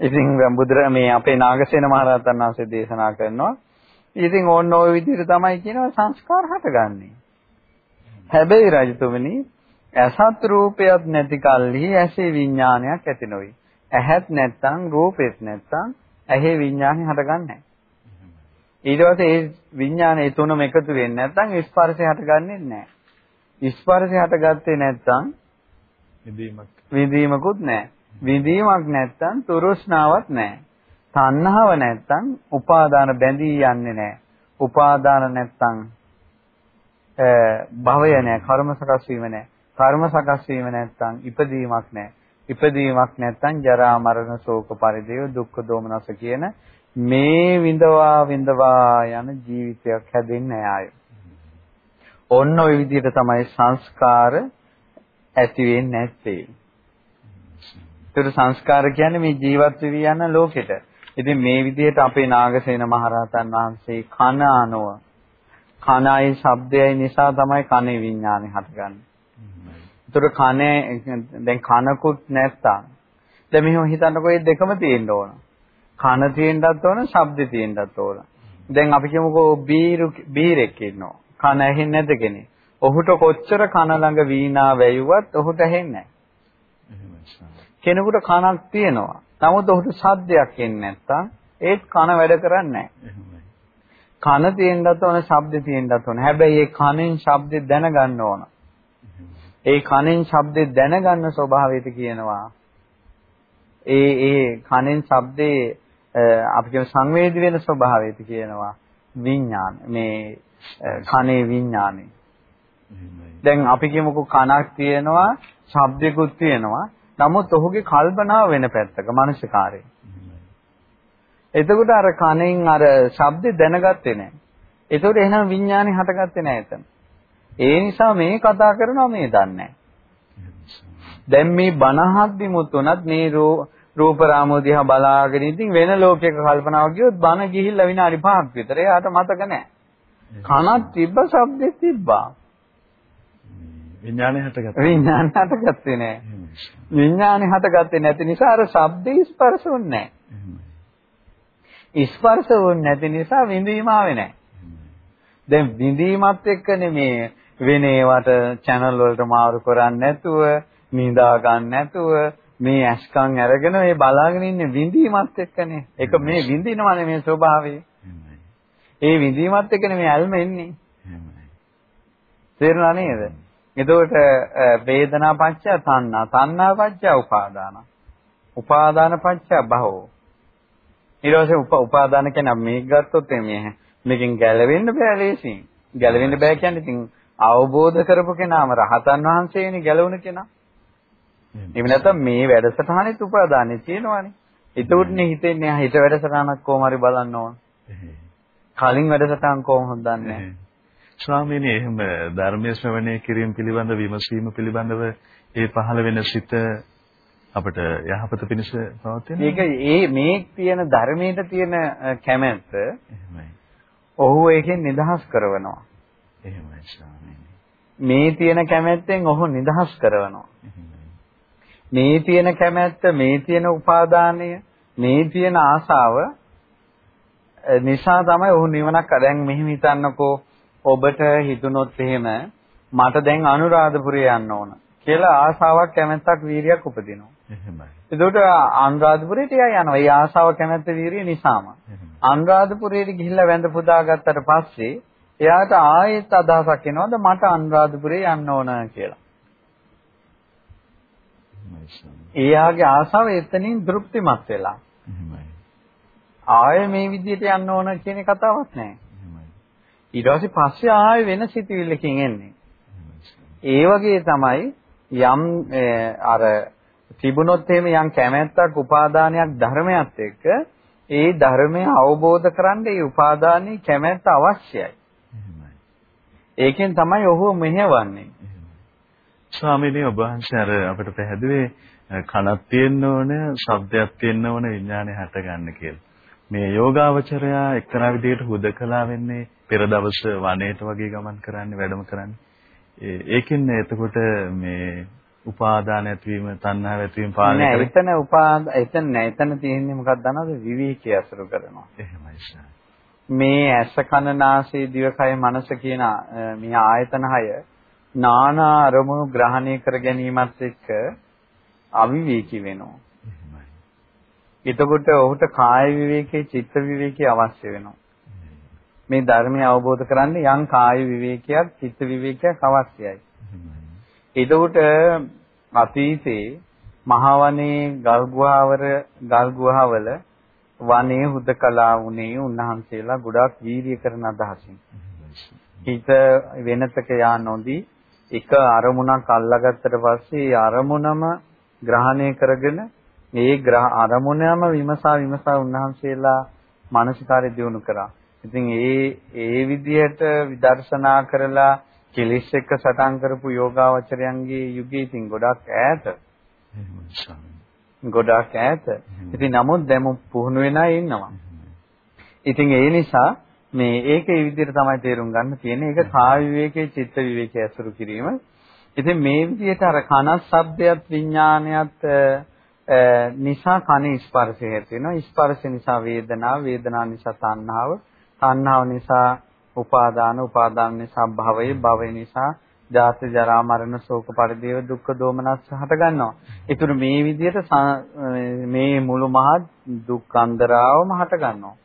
ඉතින් බුදුර මේ අපේ නාගසේන මහරහතන් වහන්සේ දේශනා කරනවා. ඉතින් ඕන්න ওই විදිහට තමයි කියනවා සංස්කාර හටගන්නේ. හැබැයි රජතුමනි ඇසත් රූපයක් නැති කල්හි ඇසේ විඥානයක් ඇති නොවේ. ඇහත් නැත්තම් රූපෙත් නැත්තම් ඇහි විඥානය හටගන්නේ ඊට පස්සේ ඒ විඥානයේ තුනම එකතු වෙන්නේ නැත්තම් ස්පර්ශය හටගන්නේ නැහැ. ස්පර්ශය හටගත්තේ නැත්තම් විදීමක් විදීමකුත් නැහැ. විඳීමක් නැත්තම් තුරුස්නාවක් නැහැ. තණ්හාව නැත්තම් උපාදාන බැඳී යන්නේ නැහැ. උපාදාන නැත්තම් භවය නැහැ. කර්ම සකස් වීම නැහැ. කර්ම සකස් වීම නැත්තම් ඉපදීමක් නැහැ. ඉපදීමක් නැත්තම් ජරා මරණ ශෝක පරිදේව දුක්ඛ දෝමනස කියන මේ විඳවා විඳවා යන ජීවිතයක් හැදෙන්නේ ආය. ඔන්න ඔය විදිහට තමයි සංස්කාර ඇති වෙන්නේ නැත්තේ. ඒතර සංස්කාර කියන්නේ මේ ජීවත් වෙවි යන ලෝකෙට. ඉතින් මේ විදිහට අපේ නාගසේන මහරහතන් වහන්සේ කන අනුව කනයි ශබ්දයයි නිසා තමයි කනේ විඥානේ හටගන්නේ. ඒතර කනේ දැන් කනකුත් නැත්තම් දැන් මෙහෙම හිතන්නකෝ මේ දෙකම තියෙන්න ඕන. කන තියෙන්නත් ඕන, ශබ්ද තියෙන්නත් ඕන. දැන් අපි කියමුකෝ බීරු බීරෙක් ඉන්නවා. කන ඇහෙන්නේ නැද්ද කෙනෙක්? ඔහුට කොච්චර කන ළඟ වීණා වැයුවත් ඔහුට ඇහෙන්නේ නැහැ. කෙනෙකුට කනක් තියෙනවා. නමුත් ඔහුට ශබ්දයක් එන්නේ නැත්තම් ඒත් කන වැඩ කරන්නේ කන තියෙන්නත් ඕන, ශබ්ද තියෙන්නත් ඕන. හැබැයි ඒ කනෙන් ශබ්ද දැනගන්න ඕන. ඒ කනෙන් ශබ්ද දැනගන්න ස්වභාවයට කියනවා. ඒ ඒ කනෙන් ශබ්දේ අපි කියන සංවේදී වෙන ස්වභාවයට කියනවා විඥාන. මේ කනේ විඥානේ. දැන් අපි කියමුකෝ කනක් තියෙනවා, ශබ්දයකුත් තියෙනවා. නමුත් ඔහුගේ කල්පනාව වෙන පැත්තක මානසිකාරය. එතකොට අර කණෙන් අර ශබ්ද දැනගත්තේ නැහැ. එතකොට එහෙනම් විඥානේ හටගත්තේ නැහැ එතන. ඒ නිසා මේ කතා කරනවා මේ දන්නේ දැන් මේ බණහද්දි මුතුණත් මේ රූප රාමෝ දිහා බලාගෙන ඉතින් වෙන ලෝකයක කල්පනාවක් ගියොත් බණ ගිහිල්ලා විනාඩි 5ක් විතර එයාට මතක නැහැ. කනක් තිබ්බ ශබ්දෙත් තිබ්බා. විඥානේ හටගත්තා. විඥානේ හටගත්තේ නැහැ. විඥානේ හටගත්තේ නැති නිසා අර ශබ්දේ ස්පර්ශ වුන්නේ නැහැ. ස්පර්ශ වුන්නේ නැති නිසා විඳීම ආවේ නැහැ. දැන් විඳීමත් එක්කනේ මේ වෙන ඒවට channel වලට මාරු කරන්නේ නැතුව, නිදා ගන්න නැතුව මේ ඇස්කම් අරගෙන මේ බලාගෙන ඉන්නේ විඳීමත් එක්කනේ. ඒක මේ විඳිනවනේ මේ ස්වභාවය. ඒ විඳීමත් එක්කනේ මේ ඇල්ම එන්නේ. තේරුණා නේද? එතකොට වේදනා පච්චය තණ්හා. තණ්හා පච්චය උපාදාන. උපාදාන පච්චය භවෝ. ඊට පස්සේ උපාදාන කියන්නේ මේක ගත්තොත් මේ මේකෙන් ගැලවෙන්න බෑ ලේසියෙන්. ගැලවෙන්න බෑ කියන්නේ ඉතින් අවබෝධ කරපු කෙනාම රහතන් වහන්සේනේ ගැලවුණ කෙනා. එහෙම නැත්නම් මේ වැඩසටහනෙත් උපාදානෙ තියෙනවානේ. එතකොටනේ හිතෙන්නේ හිත වැඩසටහනක් කොහොම හරි බලන්න ඕන. කලින් වැඩසටහන් කොහොමද දන්නේ ස්වාමීනි එහෙම ධර්මයේ ශ්‍රවණය කිරීම පිළිබඳ විමසීම පිළිබඳව ඒ පහළ වෙන සිත අපිට යහපත පිණිස පවතින. ඒක ඒ මේ තියෙන ධර්මයේ තියෙන කැමැත්ත එහෙමයි. ඔහු ඒකෙන් නිදහස් කරනවා. එහෙමයි ස්වාමීනි. මේ තියෙන කැමැත්තෙන් ඔහු නිදහස් කරනවා. මේ තියෙන කැමැත්ත, මේ තියෙන උපාදානය, මේ තියෙන ආසාව නිසා තමයි ඔහු නිවනක් දැන් මෙහෙම හිතන්නකෝ ඔබට හිතුනොත් එහෙම මට දැන් අනුරාධපුරේ යන්න ඕන කියලා ආසාවක් කැමැත්තක් වීරියක් උපදිනවා. එහෙමයි. එතකොට අනුරාධපුරේට යනවා. ඒ ආසාව කැමැත්ත වීරිය නිසාම. අනුරාධපුරේට ගිහිල්ලා වැඳ පුදා ගත්තට පස්සේ එයාට ආයෙත් අදහසක් එනවාද මට අනුරාධපුරේ යන්න ඕන කියලා. එයාගේ ආසාව එතනින් තෘප්තිමත් වෙලා. ආයෙ මේ විදිහට යන්න ඕන කියන කතාවක් නැහැ. ඊට පස්සේ පස්සේ ආයෙ වෙන සිතුවිල්ලකින් එන්නේ. ඒ වගේ තමයි යම් අර තිබුණොත් එහෙම යම් කැමැත්තක් උපාදානයක් ධර්මයක් එක්ක ඒ ධර්මය අවබෝධ කරන්න ඒ උපාදානයේ කැමැත්ත අවශ්‍යයි. ඒකෙන් තමයි ඔහු මෙහෙවන්නේ. ස්වාමීනි ඔබ වහන්සේ අර අපිට පැහැදුවේ කනක් තියෙන්න ඕන, ශබ්දයක් තියෙන්න ඕන විඥානය හට ගන්න කියලා. මේ යෝගාවචරයා එක්තරා විදිහකට හුදකලා වෙන්නේ පෙර දවස වනයේට වගේ ගමන් කරන්නේ වැඩම කරන්නේ. ඒකෙන් එතකොට මේ උපාදාන ඇතිවීම, තණ්හාව ඇතිවීම පාලනය කරේ. නෑ, එතන උපාද එතන නෑ. එතන තියෙන්නේ මොකක්ද දන්නවද? විවේකී අසුරු කරනවා. එහෙමයි සර්. මේ ඇස කන නාසය දිවකය මනස කියන මේ ආයතන හය නානා අරමුණු ග්‍රහණය කර ගැනීමත් එක්ක අවිවේකී වෙනවා. එතකොට ඔහුට කාය විවේකේ චිත්ත විවේකේ අවශ්‍ය වෙනවා. මේ ධර්මය අවබෝධ කරන්න යම් කාය විවේකයක් චිත්ත විවේකයක් අවශ්‍යයි. එතකොට අතීතේ මහවනේ ගල් ගුහාවර ගල් ගුහාවල වනයේ හුදකලා වුණේ උන්වහන්සේලා ගොඩාක් වීර්ය කරන අදහසින්. හිත වෙනතක යා නොදී එක අරමුණක් අල්ලාගත්තට පස්සේ අරමුණම ග්‍රහණය කරගෙන ඒ අරමුණම විමසා විමසා උන්වහන්සේලා මානසිකාරය දියුණු කරා. ඉතින් ඒ ඒ විදිහට විදර්ශනා කරලා කෙලිස් එක්ක සටන් කරපු යෝගාවචරයන්ගේ යුගයේ ඉතින් ගොඩක් ඈත. ගොඩක් ඈත. ඉතින් නමුත් දැන් පුහුණු වෙන ඉන්නවා. ඉතින් ඒ නිසා මේ ඒක ඒ විදිහට තමයි තේරුම් ගන්න තියෙන්නේ. ඒක කාය විවේකයේ චිත්ත විවේකයේ අසුරු කිරීම. ඉතින් මේ විදිහට අර කන ශබ්දයක් විඥානයත් නිසා කනේ ස්පර්ශය ඇති වෙනවා. ස්පර්ශ නිසා වේදනාව, වේදනාව නිසා තණ්හාව, තණ්හාව නිසා උපාදාන උපාදාන නිසා භවය භවය නිසා ජාති ජරා මරණ ශෝක පරිදේව දුක්ඛ දෝමනස් හට ගන්නවා. ඒතුළු මේ විදිහට මේ මුළු මහත් දුක් අන්දරාවම හට ගන්නවා.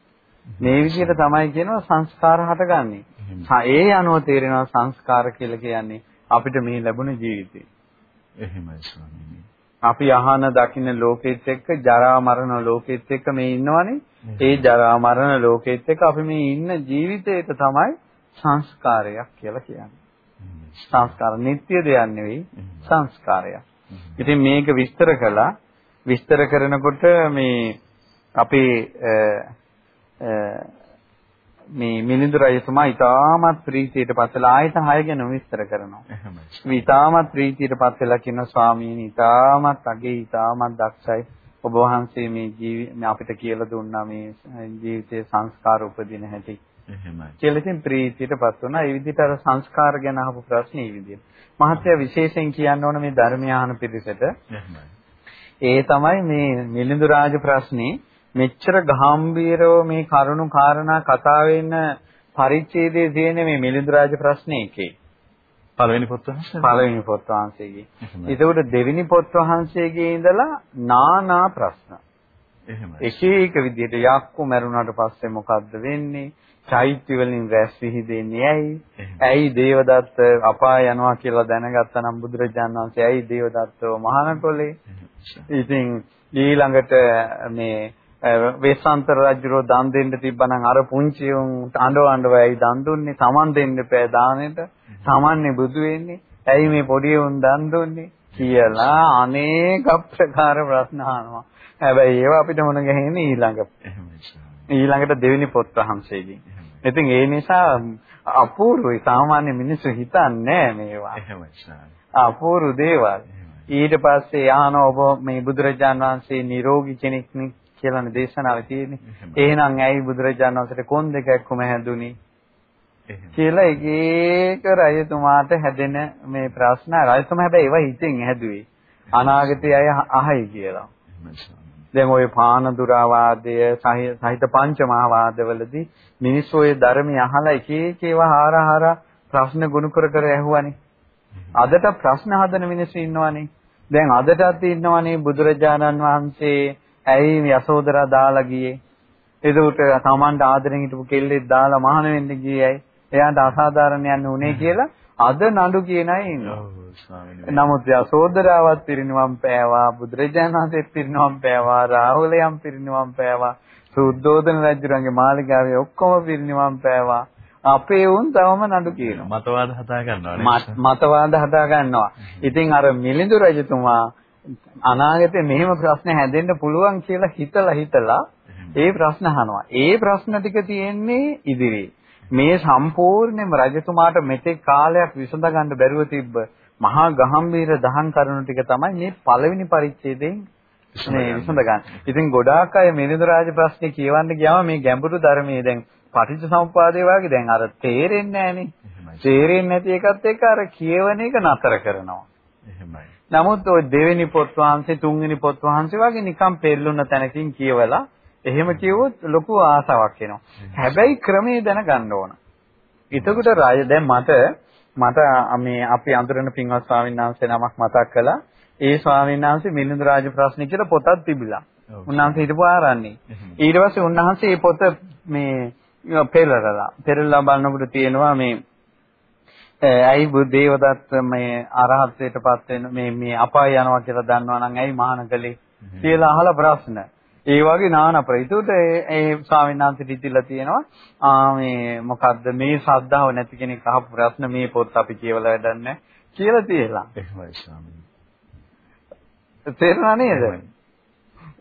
මේ විදිහට තමයි කියනවා සංස්කාර හටගන්නේ. ඒ අනුව තේරෙනවා සංස්කාර කියලා කියන්නේ අපිට මේ ලැබුණ ජීවිතේ. එහෙමයි ස්වාමීනි. අපි අහන දකින්න ලෝකෙත් එක්ක ජරා මරණ ලෝකෙත් එක්ක මේ ඉන්නවනේ. ඒ ජරා මරණ ලෝකෙත් එක්ක අපි මේ ඉන්න ජීවිතේට තමයි සංස්කාරයක් කියලා කියන්නේ. සංස්කාර නිට්ටය දෙයක් නෙවෙයි සංස්කාරයක්. ඉතින් මේක විස්තර කළා. විස්තර කරනකොට මේ අපේ මේ මිලිඳු රජතුමා ඊටමත් ප්‍රීතියට පත්ලා ආයත 6 ගැන විස්තර කරනවා. එහෙමයි. ඊටමත් ප්‍රීතියට පත්ලා කියන ස්වාමීනි ඊටමත් අගේ ඊටමත් දක්ෂයි. ඔබ වහන්සේ මේ ජීවි අපිට කියලා දුන්නා මේ ජීවිතයේ සංස්කාර උපදින හැටි. එහෙමයි. කියලා ඉතින් ප්‍රීතියටපත් වුණා. ඒ විදිහට අර සංස්කාර ගැන අහපු ප්‍රශ්නේ මේ විදිහට. මහත්ය විශේෂයෙන් කියන්න ඕන මේ ධර්මය අහන පිරිසට. එහෙමයි. ඒ තමයි මේ මිලිඳු රාජ ප්‍රශ්නේ මෙච්චර ගැඹීරව මේ කරුණු කාරණා කතා වෙන පරිච්ඡේදයේ තියෙන මේ මිලිඳු රාජ ප්‍රශ්නේ එකේ. පළවෙනි පොත් වහන්සේ පළවෙනි පොත් වහන්සේගේ. ඒකට දෙවෙනි පොත් වහන්සේගේ ඉඳලා නානා ප්‍රශ්න. එහෙමයි. එක එක විදිහට යක්කු මරුණාට පස්සේ මොකද්ද වෙන්නේ? චෛත්‍ය වලින් රැස් විහිදෙන්නේ ඇයි? ඇයි දේවදත්ත අපාය යනවා කියලා දැනගත්තා නම් බුදුරජාණන් වහන්සේ ඇයි දේවදත්තව මහානකොලේ? ඉතින් ඊළඟට මේ වේසාන්තර රජුරෝ දන් දෙන්න තිබ්බනම් අර පුංචි උන් අඬව අඬවයි දන් දුන්නේ? Taman දෙන්න බෑ දානෙට. Tamanනේ බුදු වෙන්නේ. ඇයි මේ පොඩි උන් දන් දුන්නේ? කියලා අනේක ප්‍රකාර ප්‍රශ්න අහනවා. හැබැයි ඒවා අපිට මොන ගහන්නේ? ඊළඟ ඊළඟට දෙවෙනි පොත් වහන්සේගෙන්. ඉතින් ඒ නිසා අපූර්වයි සාමාන්‍ය මිනිස්සු හිතන්නේ මේවා. අපූර්ව දේවල්. ඊට පස්සේ ආන ඔබ මේ බුදුරජාන් වහන්සේ නිරෝගී කෙනෙක් නේ කියලානේ දේශනාවේ තියෙන්නේ. එහෙනම් ඇයි බුදුරජාණන් වහන්සේට කොන් දෙක එක්කම හැදුනේ? කියලා එක එක රජතුමාට හැදෙන මේ ප්‍රශ්න රජතුමා හැබැයි ඒවා හිතෙන් හැදුවේ. අනාගතයේ අය අහයි කියලා. දැන් ওই පානදුරාවාදය සහිත පංචමහාවාදවලදී මිනිස්සු ওই ධර්මය අහලා එක එක ඒවා හාරහාර ප්‍රශ්න ගොනු කර කර ඇහුවානේ. අදට ප්‍රශ්න හදන මිනිස්සු ඉන්නවනේ. දැන් අදටත් ඉන්නවනේ බුදුරජාණන් වහන්සේ ඇයි යසෝදරා දාලා ගියේ? එතකොට තමන්ට ආදරෙන් හිටපු කෙල්ලෙක් දාලා මහාන වෙන්න ගියේයි. එයාට අසාධාරණයක් නුනේ කියලා අද නඩු කියන අය ඉන්නවා. නමුත් යසෝදරාවත් පිරිනිවන් පෑවා, බුදුරජාණන් වහන්සේත් පිරිනිවන් පෑවා, රාහුලයන් පිරිනිවන් පෑවා, සුද්ධෝදන රජුගේ මාලිගාවේ ඔක්කොම පිරිනිවන් පෑවා. අපේ උන් තවම නඩු කියනවා. මතවාද හදා ගන්නවා මතවාද හදා ගන්නවා. ඉතින් අර මිලිඳු රජතුමා අනාගතේ මෙහෙම ප්‍රශ්න හැදෙන්න පුළුවන් කියලා හිතලා හිතලා ඒ ප්‍රශ්න අහනවා. ඒ ප්‍රශ්න ටික තියෙන්නේ ඉදිරියේ. මේ සම්පූර්ණයෙන්ම රජතුමාට මෙතෙක් කාලයක් විසඳ ගන්න බැරුව තිබ්බ මහා ගහම්බීර දහම් කරුණු ටික තමයි මේ පළවෙනි පරිච්ඡේදයෙන් මේ විසඳ ගන්න. ඉතින් ගොඩාක් අය මිලිඳු රාජ ප්‍රශ්නේ කියවන්න ගියාම මේ ගැඹුරු ධර්මයේ දැන් පටිච්චසමුපාදේ වගේ දැන් අර තේරෙන්නේ නැහනේ. තේරෙන්නේ නැති එකත් එක්ක අර කියවන එක නතර කරනවා. එහෙමයි. නමුත් ওই දෙවෙනි පොත් වහන්සේ තුන්වෙනි පොත් වහන්සේ වගේ නිකන් පෙරළුන තැනකින් කියවලා එහෙම කිව්වොත් ලොකු ආසාවක් එනවා. හැබැයි ක්‍රමයේ දැනගන්න ඕන. එතකොට රාජ දැන් මට මට මේ අපි අඳුරන පින්වත් ස්වාමීන් වහන්සේ නමක් මතක් කළා. ඒ ස්වාමීන් වහන්සේ මිලිඳු රාජ ප්‍රශ්න කියලා පොතක් තිබිලා. උන්වහන්සේ හිටපු ආරන්නේ. ඊට පස්සේ උන්වහන්සේ මේ පොත මේ පෙරලලා පෙරලලා බලනකොට තියෙනවා මේ ඇයි බුදේවදත්ත මේ අරහත්ත්වයටපත් වෙන මේ මේ අපාය යනවා කියලා දන්නවා නම් ඇයි මහාන කලේ කියලා අහලා ප්‍රශ්න. ඒ වගේ නාන ප්‍රේතුට ඒ ස්වාමීන් වහන්සේට ඉතිලා තියෙනවා ආ මේ මොකද්ද මේ ශ්‍රද්ධාව නැති කෙනෙක් අහපු ප්‍රශ්න මේ පොත් අපි කියවලා වැඩන්නේ කියලා තියලා. එහෙමයි ස්වාමීන්. තේරුණා නේද?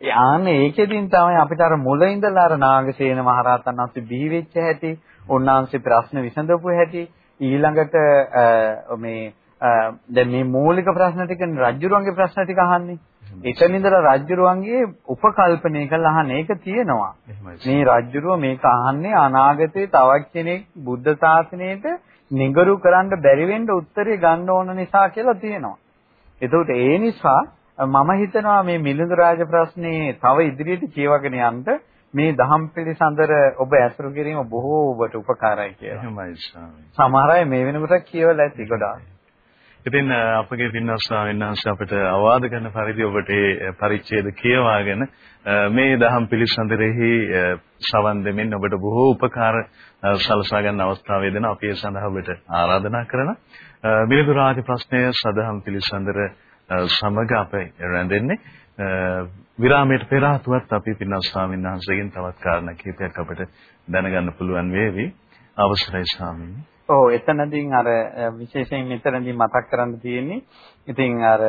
ඒ ආන්නේ ඒකෙදින් තමයි අපිට අර මුල ඉඳලා අර නාගසේන මහරහතන් වහන්සේ බිහි වෙච්ච හැටි, උන්වහන්සේ ප්‍රශ්න විසඳපු හැටි, ඊළඟට මේ දැන් මේ මූලික ප්‍රශ්න ටික රජ්ජුරුවන්ගේ ප්‍රශ්න ටික අහන්නේ. එතන ඉඳලා රජ්ජුරුවන්ගේ උපකල්පනය කරලා අහන්නේ ඒක තියෙනවා. මේ රජ්ජුරුව මේක අහන්නේ අනාගතේ තවත් කෙනෙක් බුද්ධ ශාසනයට නිගරු කරන්න බැරි වෙන්න උත්තරේ ගන්න ඕන නිසා කියලා තියෙනවා. එතකොට ඒ නිසා මම හිතනවා මේ මිලිඳු රාජ ප්‍රශ්නේ තව ඉදිරියට කියවගෙන යන්න මේ දහම් පිළිසඳර ඔබ ඇසුරු කිරීම බොහෝ ඔබට උපකාරයි කියලා. එහෙමයි ස්වාමී. සමහර අය මේ වෙනකොට කියවලා ඇති ගොඩාක්. ඉතින් අපගේ පින්වත් ස්වාමීන් වහන්සේ අපිට අවවාද කරන පරිදි ඔබට මේ පරිච්ඡේද කියවාගෙන මේ දහම් පිළිසඳරෙහි සවන් දෙමින් ඔබට බොහෝ උපකාර සලසා ගන්න අවස්ථාව වේදෙන අපි ඒ සඳහා ඔබට ආරාධනා කරන මිලිඳු රාජ ප්‍රශ්නය සදහම් පිළිසඳර සමග අපේ රැඳෙන්නේ විරාමයට පෙර ආතුවත් අපි පින්වත් ස්වාමීන් වහන්සේගෙන් තවත් කාරණා කිහිපයක් අපිට දැනගන්න පුළුවන් වේවි අවසරයි ස්වාමීනි ඔව් එතනදීන් අර විශේෂයෙන් මෙතනදී මතක් කරන්න තියෙන්නේ ඉතින් අර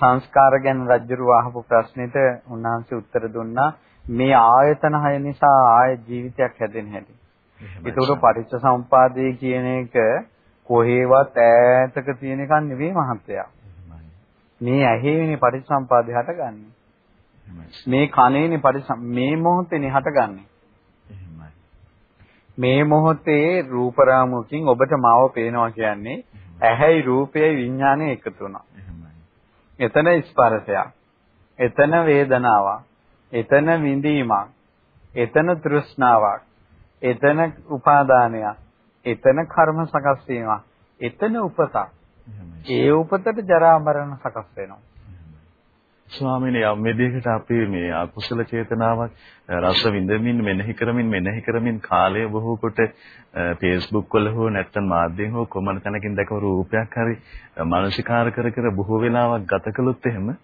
සංස්කාර ගැන රජ්ජුරුව අහපු ප්‍රශ්නෙට උන්වහන්සේ උත්තර දුන්නා මේ ආයතන හය නිසා ආය ජීවිතයක් හැදෙන්න හැටි. ඒකට පටිච්ච සමුපාදේ කියන එක කොහේවත් ඈතක තියෙන එකක් නෙවෙයි මහත්තයා. මේ ඇහේනේ පටිච්චසම්පාදේ හටගන්නේ. මේ කනේනේ පටිච්ච මේ මොහොතේනේ හටගන්නේ. මේ මොහොතේ රූප රාමුවකින් ඔබට මාව පේනවා කියන්නේ ඇහැයි රූපයයි විඥානය එකතු වුණා. එතන ස්පර්ශයක්. එතන වේදනාවක්. එතන විඳීමක්. එතන තෘෂ්ණාවක්. එතන උපාදානයක්. එතන කර්ම සකස් වීමක්. එතන උපතක්. ඒ උපතට ජරා මරණ සකස් වෙනවා. ස්වාමීනි යම් විදිහකට අපි මේ අකුසල චේතනාවක් රස විඳමින් මෙනෙහි කරමින් මෙනෙහි කරමින් කාලය බොහෝ කොට Facebook වල හෝ නැත්නම් මාධ්‍යෙන් හෝ කොමන තැනකින් දැකව රූපයක් හරි මානසිකාර කර කර බොහෝ වෙලාවක් ගත කළොත් එහෙම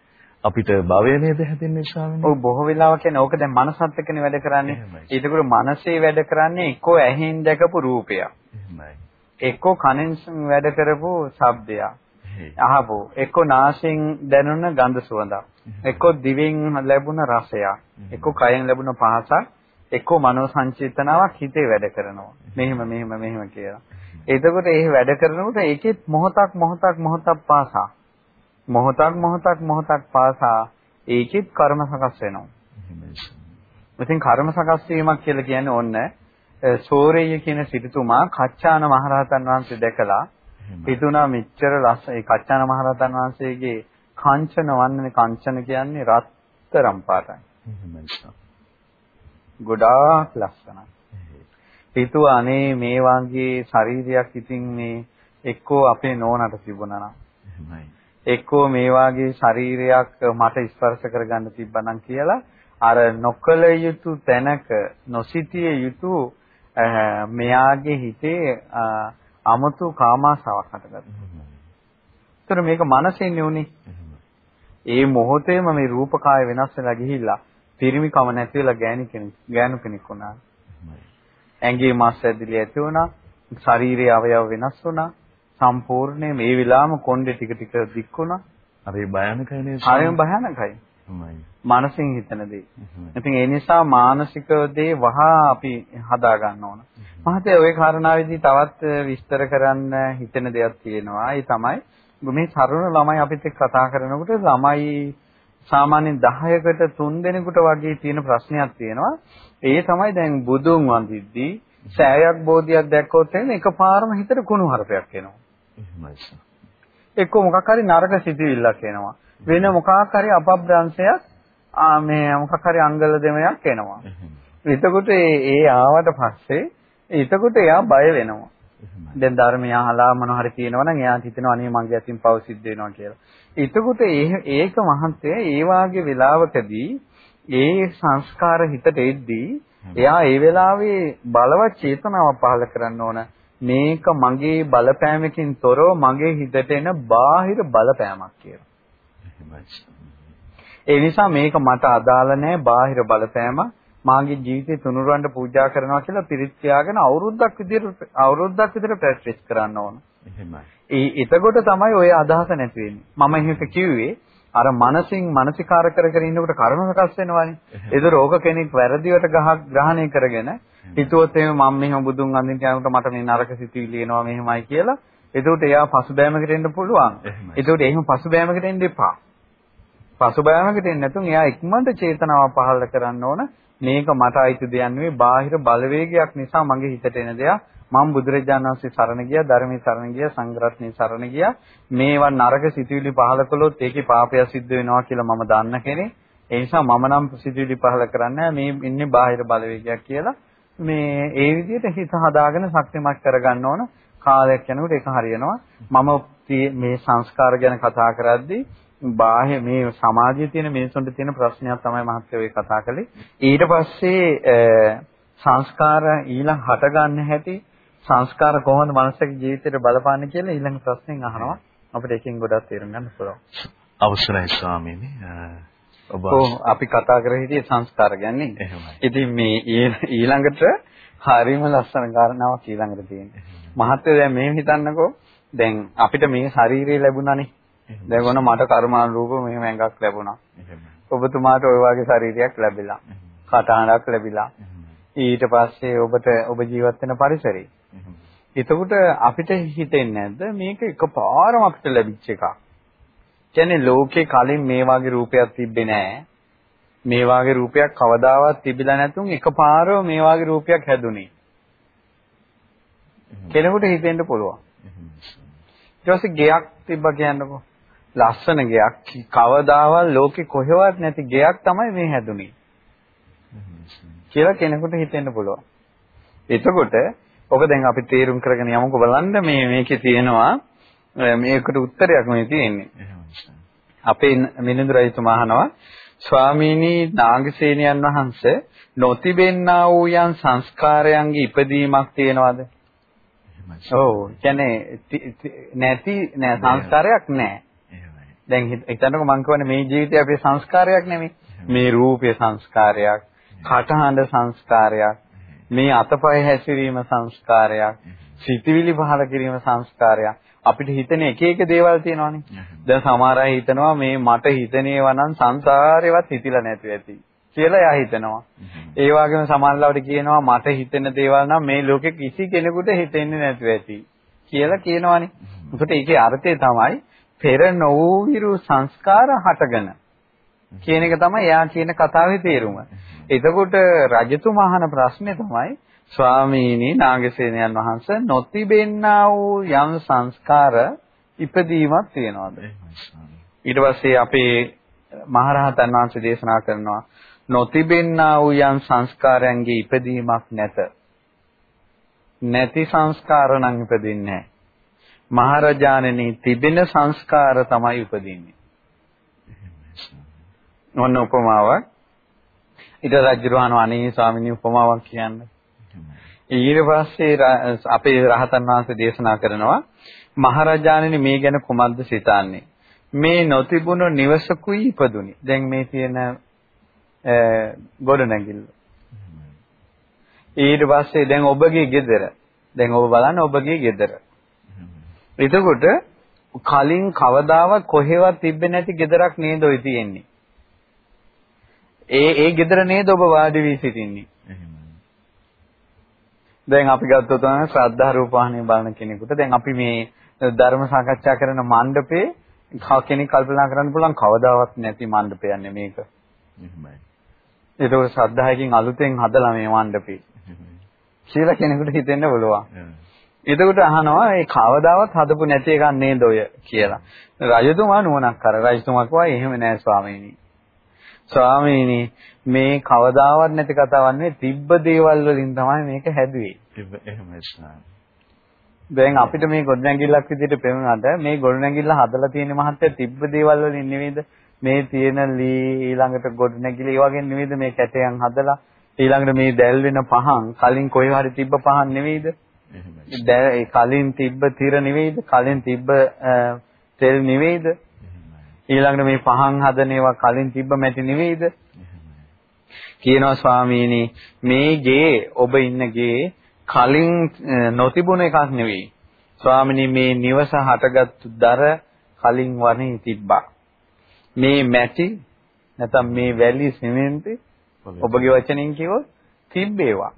අපිට භවය නේද හැදෙන්නේ ස්වාමීනි? ඔව් බොහෝ වෙලාවක් කියන්නේ ඕක දැන් මනසත් එක්කනේ වැඩ කරන්නේ. ඒකවල මනසේ වැඩ කරන්නේ එක්කෝ ඇහෙන් දැකපු රූපයක්. එහෙමයි. එක්කෝ කනෙන් වැඩ කරපු ශබ්දයක්. අහපු. එක්කෝ නාසයෙන් දැනුණ ගඳ සුවඳක්. එක්කෝ දිවෙන් ලැබුණ රසයක්. එක්කෝ කයෙන් ලැබුණ පහසක්. එක්කෝ මනෝ සංචේතනාවක් හිතේ වැඩ කරනවා. මෙහෙම මෙහෙම මෙහෙම කියලා. එතකොට ඒ වැඩ කරනකොට ඒකෙත් මොහොතක් මොහොතක් මොහොතක් පාසා. මොහොතක් මොහොතක් මොහොතක් පාසා ඒකෙත් කර්ම සකස් වෙනවා. ඉතින් කර්ම සකස් වීමක් කියලා කියන්නේ ඔන්න සෝරේය කියන සිටුතුමා කච්චාන මහරහතන් වහන්සේ දැකලා හිතුණා මෙච්චර ලස්සන ඒ කච්චාන මහරහතන් වහන්සේගේ කාංචන වන්නේ කාංචන කියන්නේ රත්තරම් පාටයි. ගොඩාක් ලස්සනයි. හිතුවා අනේ මේ වගේ ශරීරයක් ඉතින් මේ එක්කෝ අපේ නෝනට තිබුණා නම්. එක්කෝ මේ වගේ ශරීරයක් මට ස්පර්ශ කරගන්න තිබ්බනම් කියලා අර නොකල යුතු තැනක නොසිතිය යුතු මෙයාගේ හිතේ 아무තු කාමාශාවක් හටගත්තා. ඒතර මේක මනසෙන්නේ උනේ. ඒ මොහොතේම මේ රූපකාය වෙනස් වෙලා ගිහිල්ලා පිරිමිකම නැති වෙලා ගෑණි කෙනෙක් ගෑනු කෙනෙක් වුණා. ඇඟේ මස් ඇදිලි ඇති වුණා. ශරීරයේ අවයව වෙනස් වුණා. සම්පූර්ණයෙන් මේ විලාම කොණ්ඩේ ටික ටික දික් වුණා. හරි භයානකයි නේද? හරිම භයානකයි. මානසින් හිතන දේ. ඉතින් ඒ නිසා මානසික දේ වහා අපි හදා ගන්න ඕන. මහත්තයා ওই කාරණාවේදී තවත් විස්තර කරන්න හිතෙන දෙයක් තියෙනවා. ඒ තමයි මේ තරුණ ළමයි අපිත් එක්ක කතා කරනකොට ළමයි සාමාන්‍යයෙන් 10කට 3 දෙනෙකුට වගේ තියෙන ප්‍රශ්නයක් තියෙනවා. ඒ තමයි දැන් බුදුන් වඳිද්දී සෑයක් බෝධියක් දැක්කොත් එකපාරම හිතට කුණු හරපයක් එනවා. එහෙමයි. එක්ක මොකක් හරි නරක සිතුවිල්ලක් එනවා. වෙන මොකක් හරි අපබ්‍රංශයක් මේ මොකක් හරි අංගල දෙමයක් එනවා. එතකොට ඒ ආවට පස්සේ එතකොට එයා බය වෙනවා. දැන් ධර්මය අහලා මොන හරි කියනවා නම් එයා හිතනවා අනේ මගේ අතින් පව සිද්ධ වෙනවා කියලා. එතකොට ඒක මහන්තය ඒ වාගේ වෙලාවකදී ඒ සංස්කාර හිතට එද්දී එයා ඒ වෙලාවේ බලවත් චේතනාවක් පහළ කරන්න ඕන. මේක මගේ බලපෑමකින් තොරව මගේ හිතට එන බාහිර බලපෑමක් කියලා. ඒ නිසා මේක මට අදාළ නැහැ බාහිර බලපෑම මාගේ ජීවිතේ තුනුරවන්න පූජා කරනවා කියලා පිරිත් තියාගෙන අවුරුද්දක් විදිහට අවුරුද්දක් විතර ප්‍රැක්ටිස් කරන්න ඕන. එහෙමයි. ඒ එතකොට තමයි ওই අදහස නැති වෙන්නේ. මම එහෙම කිව්වේ අර මනසින් මානසිකාර කර කර ඉන්නකොට කර්ම සකස් වෙනවානේ. ඒතර ඕක කෙනෙක් වැරදිවට ග්‍රහණය කරගෙන හිතුවොත් එහෙම මම මෙහෙම බුදුන් අඳින්න යනකොට මට මේ නරක සිතුවිලි එනවා මෙහෙමයි කියලා. එතකොට එයා පසුබෑමකට එන්න පුළුවන්. එතකොට එහෙම පසුබෑමකට එන්න එපා. පසුබෑමකට එන්නේ නැතුන් එයා ඉක්මනට චේතනාව පහළ කරන්න ඕන. මේක මට අයිති දෙයක් නෙවෙයි බාහිර බලවේගයක් නිසා මගේ හිතට එන දෙයක්. මම බුදුරජාණන් වහන්සේ සරණ ගියා, ධර්මයේ සරණ ගියා, සංඝරත්නයේ සරණ ගියා. මේවා නරක සිතුවිලි පහල කළොත් ඒකේ පාපය සිද්ධ වෙනවා කියලා මම දන්න කෙනෙක්. ඒ නිසා මම නම් සිතුවිලි පහල කරන්නේ මේ ඉන්නේ බාහිර බලවේගයක් කියලා. මේ ඒ විදිහට හිත හදාගෙන ශක්තිමත් කරගන්න ඕන. කාලයක් යනකොට ඒක හරියනවා. මම මේ සංස්කාර ගැන කතා කරද්දී බාහ්‍ය මේ සමාජයේ තියෙන මිනිසුන්ට තියෙන ප්‍රශ්නයක් තමයි මහත්තයෝ ඒ කතා කළේ. ඊට පස්සේ සංස්කාර ඊළඟ හට ගන්න හැටි සංස්කාර කොහොමද මනුස්සයෙක් ජීවිතේට බලපාන්නේ කියලා ඊළඟ ප්‍රශ්نين අහනවා. අපිට එකෙන් ගොඩක් තේරුම් ගන්න පුළුවන්. අවසරයි ස්වාමීනි. ඔබ අපි කතා කරේ හිටියේ සංස්කාර ගැන. ඉතින් මේ ඊළඟට හරිම ලස්සන කාරණාවක් ඊළඟට තියෙනවා. මහත්තයෝ දැන් මේ හිතන්නකෝ දැන් අපිට මේ ශරීරය ලැබුණානේ දැන් ඔන්න මට කර්මානුරූප මෙහෙම ඇඟක් ලැබුණා. ඔබතුමාට ওই වගේ ශරීරයක් ලැබිලා. කටහඬක් ලැබිලා. ඊට පස්සේ ඔබට ඔබ ජීවත් වෙන පරිසරය. එතකොට අපිට හිතෙන්නේ නැද්ද මේක එකපාරම අපිට ලැබිච්ච එකක්. කියන්නේ ලෝකේ කලින් මේ වගේ රූපයක් තිබ්බේ නැහැ. මේ වගේ රූපයක් කවදාවත් තිබිලා නැතුන් එකපාරම මේ වගේ රූපයක් හැදුනේ. කෙනෙකුට හිතෙන්න පුළුවන්. ඊට පස්සේ ගෙයක් තිබ්බා කියන්නකෝ. ලස්සන ගෙයක් කවදාවත් ලෝකේ කොහෙවත් නැති ගෙයක් තමයි මේ හැදුනේ. කියලා කෙනෙකුට හිතෙන්න පුළුවන්. එතකොට ඔබ දැන් අපි තේරුම් කරගෙන යමුකෝ බලන්න මේ මේකේ තියෙනවා මේකට උත්තරයක් මේ තියෙන්නේ. අපේ මිලිඳු රජතුමා අහනවා ස්වාමීනි නාගසේනයන් වහන්සේ නොතිබෙන්නා වූ යම් සංස්කාරයන්ගේ ඉපදීමක් තියෙනවද? ඔව් කියන්නේ නැති නෑ සංස්කාරයක් නෑ. දැන් හිතන්නකෝ මම කියන්නේ මේ ජීවිතේ අපේ සංස්කාරයක් නෙමෙයි. මේ රූපේ සංස්කාරයක්, කටහඬ සංස්කාරයක්, මේ අතපය හැසිරීම සංස්කාරයක්, සිතවිලි පහල කිරීම සංස්කාරයක්. අපිට හිතෙන එක එක දේවල් තියෙනවානේ. දැන් සමහර අය හිතනවා මේ මට හිතනේවා නම් සංසාරේවත් හිතිලා නැතුව ඇති කියලා එයා හිතනවා. ඒ වගේම සමහරවිට කියනවා මට හිතෙන දේවල් නම් මේ ලෝකෙ කිසි කෙනෙකුට හිතෙන්නේ නැතුව ඇති කියලා කියනවානේ. ඒකට ඒකේ අර්ථය තමයි පෙර නොවූ සංස්කාර හටගෙන කියන එක තමයි එයා කියන කතාවේ තේරුම. එතකොට රජතුමා අහන ප්‍රශ්නේ තමයි ස්වාමීනි නාගසේනයන් වහන්සේ නොතිබෙන්නා වූ යම් සංස්කාර ඉපදීමක් තියනවාද? ඊට පස්සේ අපේ මහරහතන් වහන්සේ දේශනා කරනවා නොතිබෙන්නා වූ යම් සංස්කාරයන්ගේ ඉපදීමක් නැත. නැති සංස්කාර නම් ඉපදින්නේ නැහැ. මහරජාණෙනි තිබෙන සංස්කාර තමයි උපදින්නේ. ඔන්න උපමාවක්. ඊට රජුරවණ අනේ ස්වාමීනි උපමාවක් කියන්නේ. ඊට පස්සේ අපේ රහතන් වහන්සේ දේශනා කරනවා මහරජාණෙනි මේ ගැන කුමක්ද සිතන්නේ? මේ නොතිබුණු නිවසකුයි ඉපදුනි. දැන් මේ තියෙන ගොඩනැගිල්ල. ඊට පස්සේ දැන් ඔබගේ ගෙදර. දැන් ඔබ බලන්න ඔබගේ ගෙදර. එතකොට කලින් කවදාවත් කොහෙවත් තිබ්බේ නැති gedarak නේද ඔය තියෙන්නේ. ඒ ඒ gedara නේද ඔබ වාඩි වී සිටින්නේ. දැන් අපි ගත්තොත් තමයි ශ්‍රද්ධා රූපවාහිනිය බලන කෙනෙකුට දැන් අපි මේ ධර්ම සාකච්ඡා කරන මණ්ඩපේ කෙනෙක් කල්පනා කරන්න පුළුවන් කවදාවත් නැති මණ්ඩපයක් නෙමේක. එහෙමයි. ඒක ශ්‍රද්ධාවකින් අලුතෙන් හදලා මේ මණ්ඩපේ. කියලා කෙනෙකුට හිතෙන්න පුළුවන්. එතකොට අහනවා ඒ කවදාවත් හදපු නැති එකක් නේද ඔය කියලා. රජතුමා නුවණක් කර රජතුමා කිව්වා එහෙම නෑ ස්වාමීනි. ස්වාමීනි මේ කවදාවත් නැති කතාවක් නෙවෙයි තිබ්බ දේවල් වලින් තමයි මේක හැදුවේ. තිබ්බ එහෙමයි ස්වාමී. දැන් අපිට මේ ගොඩනැගිල්ලක් විදිහට පෙනුනට මේ ගොඩනැගිල්ල හදලා තියෙන මහත්තයා තිබ්බ දේවල් වලින් නෙවෙයිද? මේ තියෙන ලී ඊළඟට ගොඩනැගිලි ඒ වගේ නෙවෙයිද මේ කැටයන් හදලා ඊළඟට මේ දැල් වෙන පහන් කලින් කොයි හරි තිබ්බ පහන් නෙවෙයිද? ඒ කලින් තිබ්බ තිර නෙවෙයිද? කලින් තිබ්බ තෙල් නෙවෙයිද? ඊළඟට මේ පහන් හදන ඒවා කලින් තිබ්බ මැටි නෙවෙයිද? කියනවා ස්වාමීනි මේ ගේ ඔබ ඉන්න ගේ කලින් නොතිබුණ එකක් නෙවෙයි. ස්වාමීනි මේ නිවස හටගත්තු දර කලින් වනේ තිබ්බා. මේ මැටි නැත්නම් මේ වැලි සිමෙන්ති ඔබගේ වචනෙන් කිව්වොත් තිබ්බේවා.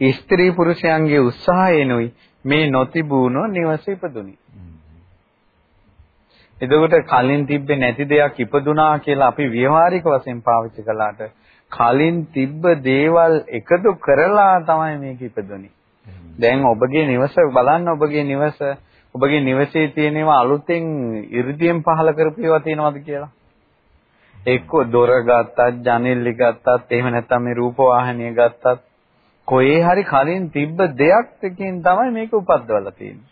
ස්ත්‍රී පුරුෂයන්ගේ උත්සාහයෙන්ුයි මේ නොතිබුණෝ නිවස ඉපදුනේ. එතකොට කලින් තිබ්බේ නැති දෙයක් ඉපදුනා කියලා අපි ව්‍යවહાරික වශයෙන් පාවිච්චි කළාට කලින් තිබ්බ දේවල් එකතු කරලා තමයි මේක ඉපදුනේ. දැන් ඔබගේ නිවස බලන්න ඔබගේ නිවස ඔබගේ නිවසේ තියෙනවා අලුතෙන් ඉරිදීම් පහල කරපු ඒවා තියෙනවද කියලා? එක්ක දොර ගත්තත්, ජනෙල් ගත්තත්, එහෙම නැත්නම් මේ රූප වාහනය ගත්තත් කොහේ හරි කලින් තිබ්බ දෙයක් එකකින් තමයි මේක උපද්දවලා තියෙන්නේ.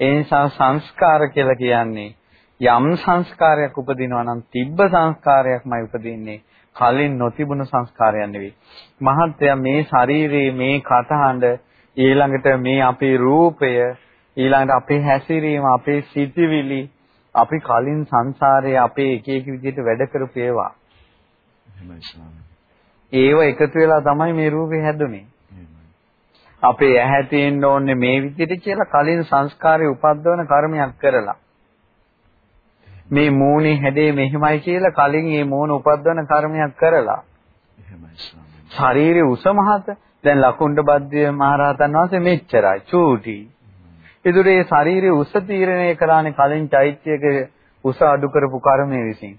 ඒ නිසා සංස්කාර කියලා කියන්නේ යම් සංස්කාරයක් උපදිනවා නම් තිබ්බ සංස්කාරයක්මයි උපදින්නේ. කලින් නොතිබුණු සංස්කාරයක් නෙවෙයි. මහත්ය මේ ශරීරයේ මේ කටහඬ ඊළඟට මේ අපේ රූපය ඊළඟට අපේ හැසිරීම අපේ සිතිවිලි අපි කලින් සංසාරයේ අපේ එක එක විදිහට වැඩ කරපු ඒවා. ඒව එකතු වෙලා තමයි මේ රූපේ හැදුනේ. අපේ ඇහැ තියෙන්න ඕනේ මේ විදිහට කියලා කලින් සංස්කාරේ උපද්දවන කර්මයක් කරලා. මේ මූණේ හැඩේ මෙහෙමයි කියලා කලින් මේ මූණ උපද්දවන කර්මයක් කරලා. ශරීරයේ උස මහත දැන් ලකුණ්ඩ බද්දේ මහරහතන් වහන්සේ මෙච්චරයි චූටි. ඒදුර ඒ ශාරීරික උස තීරණය කරානේ කලින් චෛත්‍යයක උස අඩු කරපු කර්මයේ විසින්.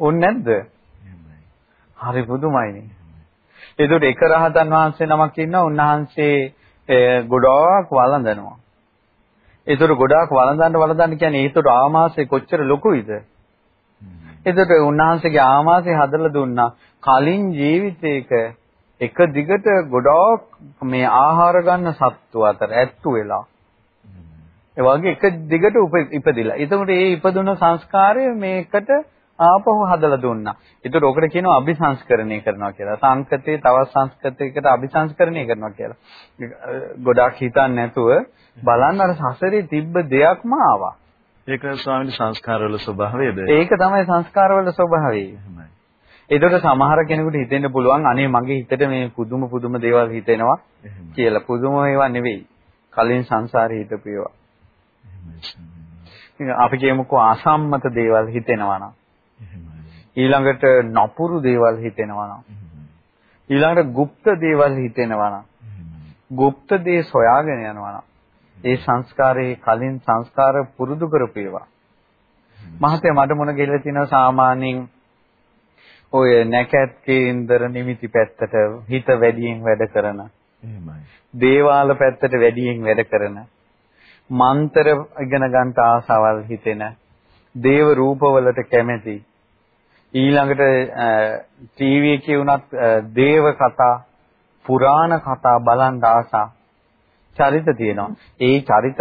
ඕනේ නැද්ද? හරි පුදුමයිනේ. ඒදුර එක රහතන් වහන්සේ නමක් ඉන්නවා උන්වහන්සේ ගොඩාක් වළඳනවා. ඒතර ගොඩාක් වළඳන්න වළඳන්න කියන්නේ ඒතර ආමාශය කොච්චර ලොකුයිද? ඒතර උන්වහන්සේගේ ආමාශය හදලා දුන්නා කලින් ජීවිතයක එක දිගට ගොඩාක් මේ ආහාර ගන්න සත්තු අතර ඇත්තු වෙලා ඒ වගේ එක දිගට ඉපදිලා. එතකොට මේ ඉපදුන සංස්කාරය මේකට ආපහු හදලා දුන්නා. ඒතකොට ඔකට කියනවා අபிසංස්කරණය කරනවා කියලා. සංකතේ තවත් සංස්කතයකට අபிසංස්කරණය කරනවා කියලා. ගොඩාක් හිතන්නේ නැතුව බලන්න අර සසරේ තිබ්බ දෙයක්ම ආවා. ඒක ස්වාමීන් සංස්කාරවල ස්වභාවයද? ඒක තමයි සංස්කාරවල ස්වභාවය. එතකොට සමහර කෙනෙකුට හිතෙන්න පුළුවන් අනේ මගේ හිතට මේ පුදුම පුදුම දේවල් හිතෙනවා කියලා. පුදුම ඒවා නෙවෙයි. කලින් සංසාරේ හිතපු ඒවා. අපි කියමුකෝ අසම්මත දේවල් හිතෙනවා නම්. ඊළඟට නපුරු දේවල් හිතෙනවා නම්. ඊළඟට গুপ্ত දේවල් හිතෙනවා නම්. গুপ্ত දේ සොයාගෙන යනවා නම්. ඒ සංස්කාරයේ කලින් සංස්කාර පුරුදු කරපු ඒවා. මහතේ මට මොන ගෙල්ල තියෙනවා සාමාන්‍යයෙන් ඔය නැකත් කේන්දර නිමිති පැත්තට හිත වැඩියෙන් වැඩ කරන. එහෙමයි. දේවාල පැත්තට වැඩියෙන් වැඩ කරන. මන්තර ඉගෙන ගන්න ආසාවල් හිතෙන. දේව රූපවලට කැමැති. ඊළඟට ටීවී එකේ වුණත් දේව කතා, පුරාණ කතා බලන් ආසා චරිත තියෙනවා. ඒ චරිත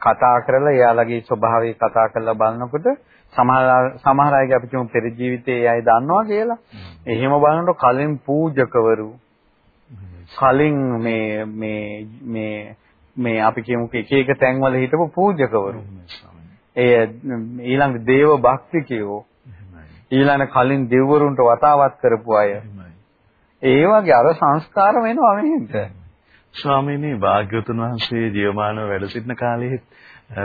කතා කරලා එයාලගේ ස්වභාවය කතා කරලා බලනකොට සමහර සමහර අයගේ අපි කියමු පෙර ජීවිතයේ අය දන්නවා කියලා. එහෙම බලනකොට කලින් පූජකවරු කලින් මේ මේ මේ මේ අපි කියමු එක එක තැන්වල හිටපු පූජකවරු. ඒ ඊළඟ දේව භක්තිකයෝ ඊළඟ කලින් දෙවිවරුන්ට වතාවත් කරපු අය. ඒ වගේ අර සංස්කාර වෙනවා මෙහෙන්ට. ස්වාමීනි භාග්‍යවතුන් වහන්සේ ජීවමානව වැඩ සිටින කාලයේ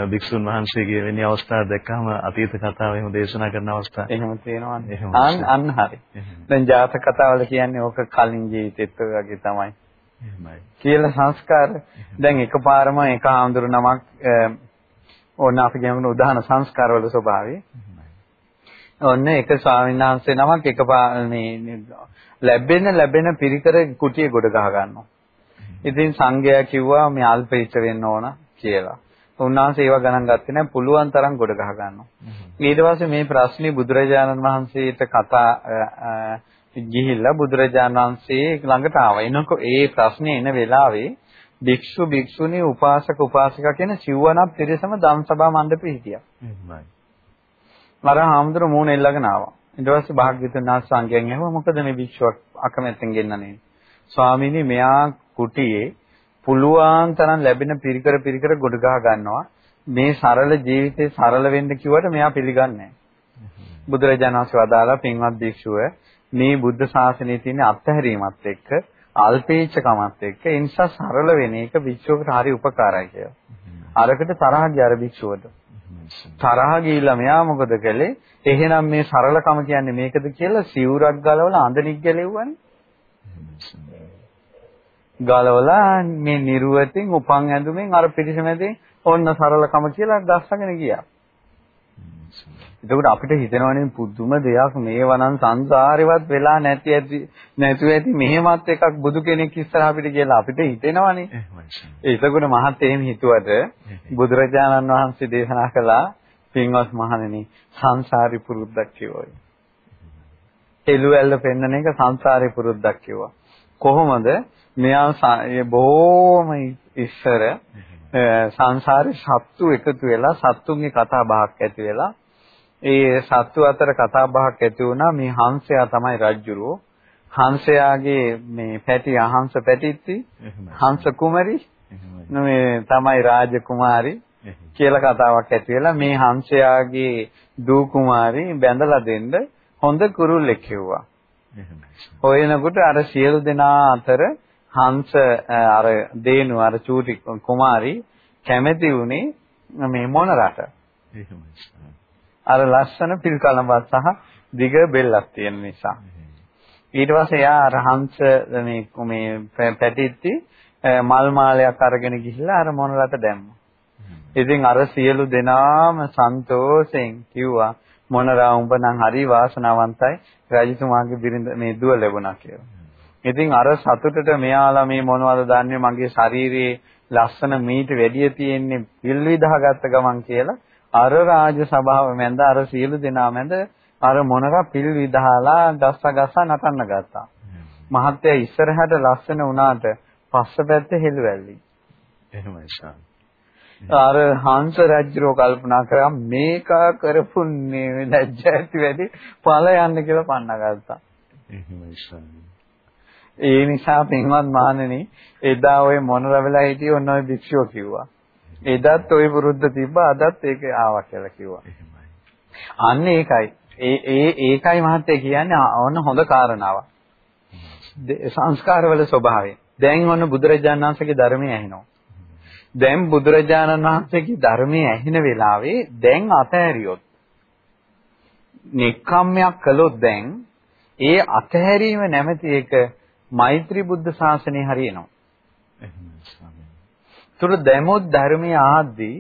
භික්ෂුන් වහන්සේගේ වෙනි අවස්ථා දැක්කම අතීත කතාව එහෙම දේශනා කරන අවස්ථා එහෙම තියෙනවනේ. අන්න අන්න හරි. දැන් ජාතක කතාවල කියන්නේ ඕක කලින් ජීවිතෙත් වගේ තමයි. එහෙමයි. කියලා සංස්කාර දැන් එකපාරම එක ආඳුරු නමක් ඕන අපි කියමු උදාහරණ සංස්කාරවල ස්වභාවය. ඔන්න එක ස්වාමීන් වහන්සේ නමක් එකපාර මේ ලැබෙන ලැබෙන පිරිකර කුටිය ගොඩ ගහ ගන්නවා. ඉතින් සංඝයා කිව්වා මේ අල්පීච්ච වෙන්න ඕන කියලා. උන්වහන්සේ ඒව ගණන් ගත්තේ නැහැ පුළුවන් තරම් ගොඩ ගහ ගන්නවා. ඊට පස්සේ මේ ප්‍රශ්නේ බුදුරජාණන් වහන්සේට කතා ගිහිල්ලා බුදුරජාණන් වහන්සේ ළඟට ආවා. එනකො ඒ ප්‍රශ්නේ එන වෙලාවේ භික්ෂු භික්ෂුණී උපාසක උපාසිකා කියන සිව්වනක් පිරිසම ධම්සභා මණ්ඩපෙ හිටියා. එහෙමයි. මර හාමුදුර මූණ එල්ලගෙන ආවා. ඊට පස්සේ භාග්‍යවතුන් වහන්සේ සංඝයන් ඇහුවා මොකද මේ භික්ෂුවක් අකමැත්තෙන් ගෙන්නන්නේ? ස්වාමීනි මෙයා කුටියේ පුළුවන් තරම් ලැබෙන පිරිකර පිරිකර ගොඩ ගහ ගන්නවා. මේ සරල ජීවිතේ සරල වෙන්න කිව්වට මෙයා පිළිගන්නේ නැහැ. බුදුරජාණන් වහන්සේ වදාලා පින්වත් භික්ෂුව මේ බුද්ධ ශාසනයේ තියෙන අත්හැරීමත් එක්ක අල්පේච්ඡකමත් එක්ක ඒ නිසා සරල වෙන එක භික්ෂුවකට හරි උපකාරයි කියලා. අරකට තරහ ගිය අර භික්ෂුවට. තරහ ගිහිල්ලා මෙයා මොකද කළේ? එහෙනම් මේ සරලකම කියන්නේ මේකද කියලා සිවුරක් ගලවලා අඳනික් ගැලෙව්වනේ. ගලවලා මේ නිර්වතින් උපන් ඇඳුමින් අර පිටිසමැදින් ඔන්න සරලකම කියලා ගස්සගෙන ගියා. එතකොට අපිට හිතෙනවනේ පුදුම දෙයක් මේ වනම් සංසාරේවත් වෙලා නැති ඇති නැතුව ඇති මෙහෙමත් එකක් බුදු කෙනෙක් ඉස්සරහ අපිට කියලා අපිට හිතෙනවනේ. එතකොට මහත් එහෙම හිතුවට බුදුරජාණන් වහන්සේ දේශනා කළා පින්වත් මහණෙනි සංසාරි පුරුද්දක් කියවයි. එළුවැල්ල පෙන්නන එක සංසාරේ පුරුද්දක් කිව්වා. කොහොමද? මෙයා බොහොම ඉස්සර සංසාරේ සත්තු එකතු වෙලා සත්තුන්ගේ කතා බහක් ඇති වෙලා ඒ සත්තු අතර කතා බහක් ඇති වුණා මේ හංසයා තමයි රජ්ජුරුව. හංසයාගේ මේ පැටි අහංස පැටිත්ති හංස කුමරි මේ තමයි රාජකුමාරි කියලා කතාවක් ඇති වෙලා මේ හංසයාගේ දූ කුමාරි බැඳලා දෙන්න හොඳ කුරුල්ලෙක් කිව්වා. හොයනකොට අර සියලු දෙනා අතර හංස අර දේනු අර චූටි කුමාරි කැමැති වුණේ මේ මොන රට. අර ලස්සන පිල් කලඹක් සහ දිග බෙල්ලක් තියෙන නිසා. ඊට පස්සේ යා අර හංස මේ මේ පැටිත්ති මල් මාලයක් අරගෙන ගිහිල්ලා අර මොන රට දැම්මා. ඉතින් අර සියලු දෙනාම සන්තෝෂෙන් කිව්වා මොනරා උඹ නම් හරි වාසනාවන්තයි රජතුමාගේ බිරිඳ මේ දුව ලැබුණා කියලා. ඉතින් අර සතුටට මෙයාලා මේ මොනවද දන්නේ මගේ ශාරීරියේ ලස්සන මීට වැඩිය තියෙන්නේ පිල් විදහගත්ත ගමන් කියලා අර රාජ සභාව මැද අර සියලු දෙනා මැද අර මොනරා පිල් විදහලා ගස්ස ගස්ස නටන්න ගත්තා. මහත්තයා ඉස්සරහට ලස්සන වුණාට පස්ස පැත්තේ හෙළුවැල්ලි. එහෙමයි ශාන්. අර හංස රජුරෝ කල්පනා කරා මේක කරපුන්නේ ලැජ්ජ ඇති වැඩි ඵල යන්න කියලා පන්න ගත්තා. එහෙමයි ශාන්. ඒ නිසා පින්වත් මහණෙනි එදා ඔය මොනර වෙලා හිටියේ ඔන්න ඔය භික්ෂුව කිව්වා. එදත් ওই පුරුද්ද තිබ්බා අදත් ඒක ආවා කියලා කිව්වා. අන්න ඒකයි. ඒ ඒ ඒකයි මහත්තයා කියන්නේ ඔන්න හොඳ කාරණාවක්. සංස්කාරවල ස්වභාවය. දැන් ඔන්න බුදුරජාණන් වහන්සේගේ ධර්මයේ ඇහෙනවා. දැන් බුදුරජාණන් වහන්සේගේ ධර්මයේ ඇහෙන වෙලාවේ දැන් අතහැරියොත් නික්කම්මයක් කළොත් දැන් ඒ අතහැරීම නැමැති එක මෛත්‍රී බුද්ධ ශාසනය හරියනවා. තුර දැමුත් ධර්මයේ ආද්දී